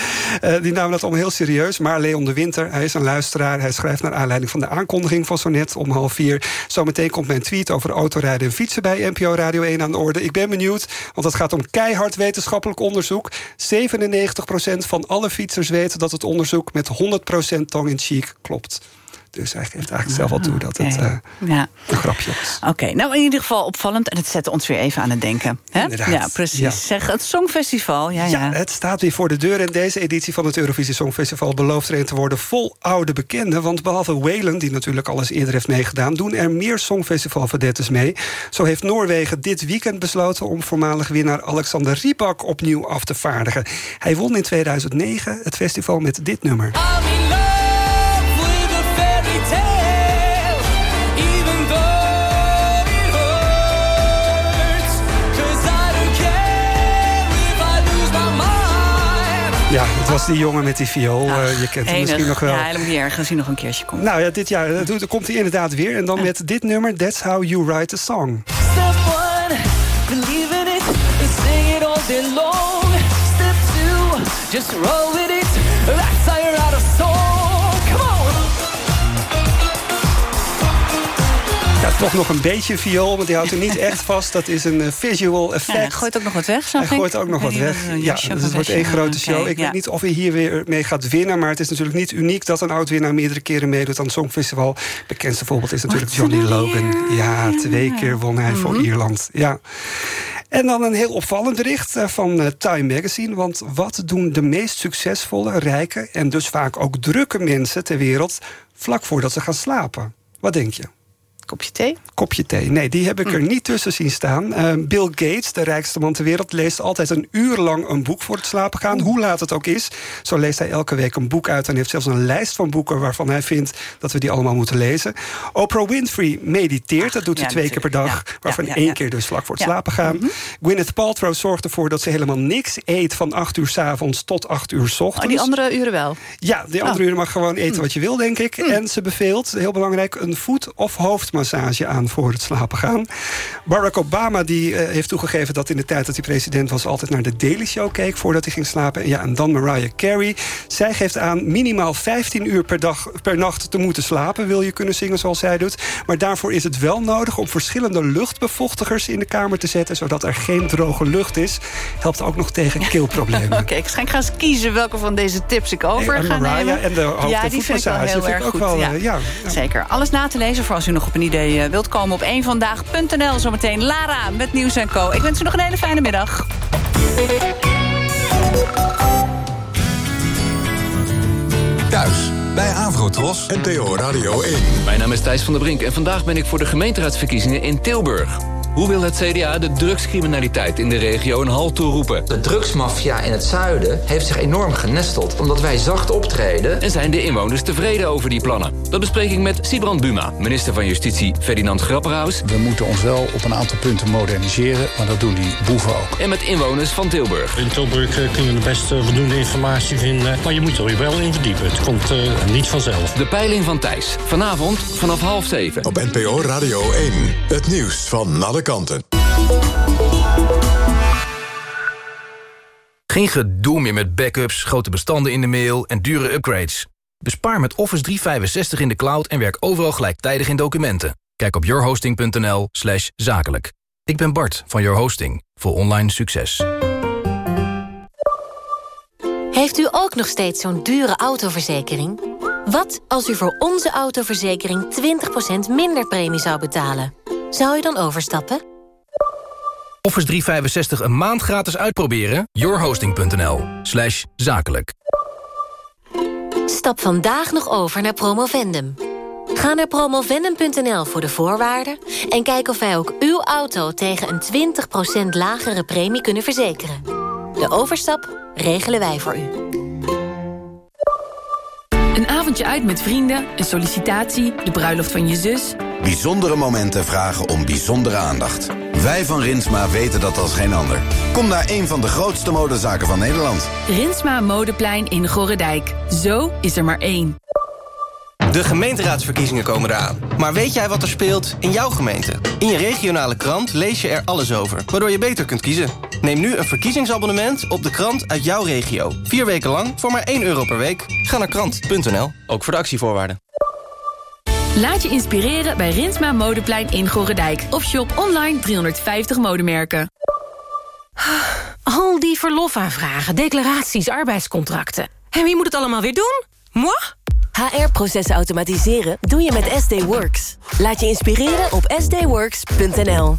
Uh, die namen dat allemaal heel serieus. Maar Leon de Winter, hij is een luisteraar. Hij schrijft naar aanleiding van de aankondiging van zo net om half vier. Zometeen komt mijn tweet over autorijden en fietsen bij NPO Radio 1 aan de orde. Ik ben benieuwd, want het gaat om keihard wetenschappelijk onderzoek. 97% van alle fietsers weten dat het onderzoek met 100% tong in cheek klopt. Dus hij geeft eigenlijk zelf al toe dat het oké. ja. een grapje was. Oké, nou in ieder geval opvallend. En het zet ons weer even aan het denken. Hè? Inderdaad. Ja, precies. Ja. Zeg, het Songfestival. Ja, ja. Ja, het staat weer voor de deur. En deze editie van het Eurovisie Songfestival belooft er een te worden vol oude bekenden. Want behalve Whalen, die natuurlijk alles eerder heeft meegedaan... doen er meer Songfestival-vedettes mee. Zo heeft Noorwegen dit weekend besloten... om voormalig winnaar Alexander Rybak opnieuw af te vaardigen. Hij won in 2009 het festival met dit nummer. Ja, het was die jongen met die viool. Eh, je kent hem misschien nog wel. Ja, helemaal niet erg als hij nog een keertje komt. Nou ja, dit jaar eh, komt hij inderdaad weer. En dan met dit nummer, That's How You Write a Song. Step one, believe in it and sing it all day long. Step two, just roll with it. That's how Ja, toch nog een beetje viool, want die houdt er niet echt vast. Dat is een eh, visual effect. Ja, hij gooit ook nog wat weg, Hij gooit ook nog wat weg. Ja, dus het wordt een één grote show. Ik weet niet of hij hier weer mee gaat winnen... maar het is natuurlijk niet uniek dat een oud-winnaar... meerdere keren meedoet aan het Songfestival. Bekendste voorbeeld is natuurlijk Johnny Logan. Ja, twee keer won hij voor Mhm. Ierland. Ja. En dan een heel opvallend bericht eh, van eh, Time Magazine. Want wat doen de meest succesvolle, rijke... en dus vaak ook drukke mensen ter wereld... vlak voordat ze gaan slapen? Wat denk je? Kopje thee? Kopje thee. Nee, die heb ik Hm. er niet tussen zien staan. Eh, Bill Gates, de rijkste man ter wereld, leest altijd een uur lang een boek voor het slapen gaan. Hoe laat het ook is. Zo leest hij elke week een boek uit en heeft zelfs een lijst van boeken waarvan hij vindt dat we die allemaal moeten lezen. Oprah Winfrey mediteert. Dat doet ze ja, twee keer per dag. Ja, Waarvan ja, één keer dus vlak voor het slapen gaan. Gwyneth Paltrow zorgt ervoor dat ze helemaal niks eet van 8 uur s avonds tot 8 uur s ochtends. Oh, die andere uren wel? Ja, die andere Oh. uren mag gewoon eten wat je wil, denk ik. En ze beveelt, heel belangrijk, een voet- of hoofdmassage aan voor het slapen gaan. Barack Obama die, eh, heeft toegegeven dat in de tijd dat hij president was... altijd naar de Daily Show keek voordat hij ging slapen. Ja, en dan Mariah Carey. Zij geeft aan minimaal 15 uur per, dag, per nacht te moeten slapen... wil je kunnen zingen zoals zij doet. Maar daarvoor is het wel nodig om verschillende luchtbevochtigers in de kamer te zetten... zodat er geen droge lucht is. Helpt ook nog tegen keelproblemen. Oké, ik ga eens kiezen welke van deze tips ik over En ga Mariah nemen. en de hoofd- ja, die vind ik wel heel erg ook goed. wel, ja. eh, ja, Zeker. Alles na te lezen voor als u nog op een idee eh, wilt komen op eenvandaag.nl. Zometeen Lara met Nieuws en Co. Ik wens u nog een hele fijne middag. Thuis bij Avrotros. NPO Radio 1. Mijn naam is Thijs van der Brink en vandaag ben ik voor de gemeenteraadsverkiezingen in Tilburg. Hoe wil het CDA de drugscriminaliteit in de regio een halt toeroepen? De drugsmafia in het zuiden heeft zich enorm genesteld... omdat wij zacht optreden. En zijn de inwoners tevreden over die plannen? Dat bespreek ik met Sibrand Buma, minister van Justitie Ferdinand Grapperhaus... We moeten ons wel op een aantal punten moderniseren, maar dat doen die boeven ook. en met inwoners van Tilburg. In Tilburg eh, kun je de best eh, voldoende informatie vinden. Maar je moet er wel in verdiepen. Het komt eh, niet vanzelf. De peiling van Thijs. Vanavond vanaf half zeven. Op NPO Radio 1. Het nieuws van alle kanten. Geen gedoe meer met backups, grote bestanden in de mail en dure upgrades. Bespaar met Office 365 in de cloud en werk overal gelijktijdig in documenten. Kijk op yourhosting.nl slash zakelijk. Ik ben Bart van Your Hosting voor online succes. Heeft u ook nog steeds zo'n dure autoverzekering? Wat als u voor onze autoverzekering 20% minder premie zou betalen? Zou u dan overstappen? Office 365 een maand gratis uitproberen? yourhosting.nl slash zakelijk. Stap vandaag nog over naar Promovendum. Ga naar promovendum.nl voor de voorwaarden... en kijk of wij ook uw auto tegen een 20% lagere premie kunnen verzekeren. De overstap regelen wij voor u. Een avondje uit met vrienden, een sollicitatie, de bruiloft van je zus. Bijzondere momenten vragen om bijzondere aandacht. Wij van Rinsma weten dat als geen ander. Kom naar een van de grootste modezaken van Nederland. Rinsma Modeplein in Gorredijk. Zo is er maar één. De gemeenteraadsverkiezingen komen eraan. Maar weet jij wat er speelt in jouw gemeente? In je regionale krant lees je er alles over, waardoor je beter kunt kiezen. Neem nu een verkiezingsabonnement op de krant uit jouw regio. Vier weken lang voor maar 1 euro per week. Ga naar krant.nl, ook voor de actievoorwaarden. Laat je inspireren bij Rinsma Modeplein in Gorredijk. Of shop online 350 modemerken. Al die verlofaanvragen, declaraties, arbeidscontracten. En wie moet het allemaal weer doen? Moi? HR-processen automatiseren doe je met SD Works. Laat je inspireren op sdworks.nl.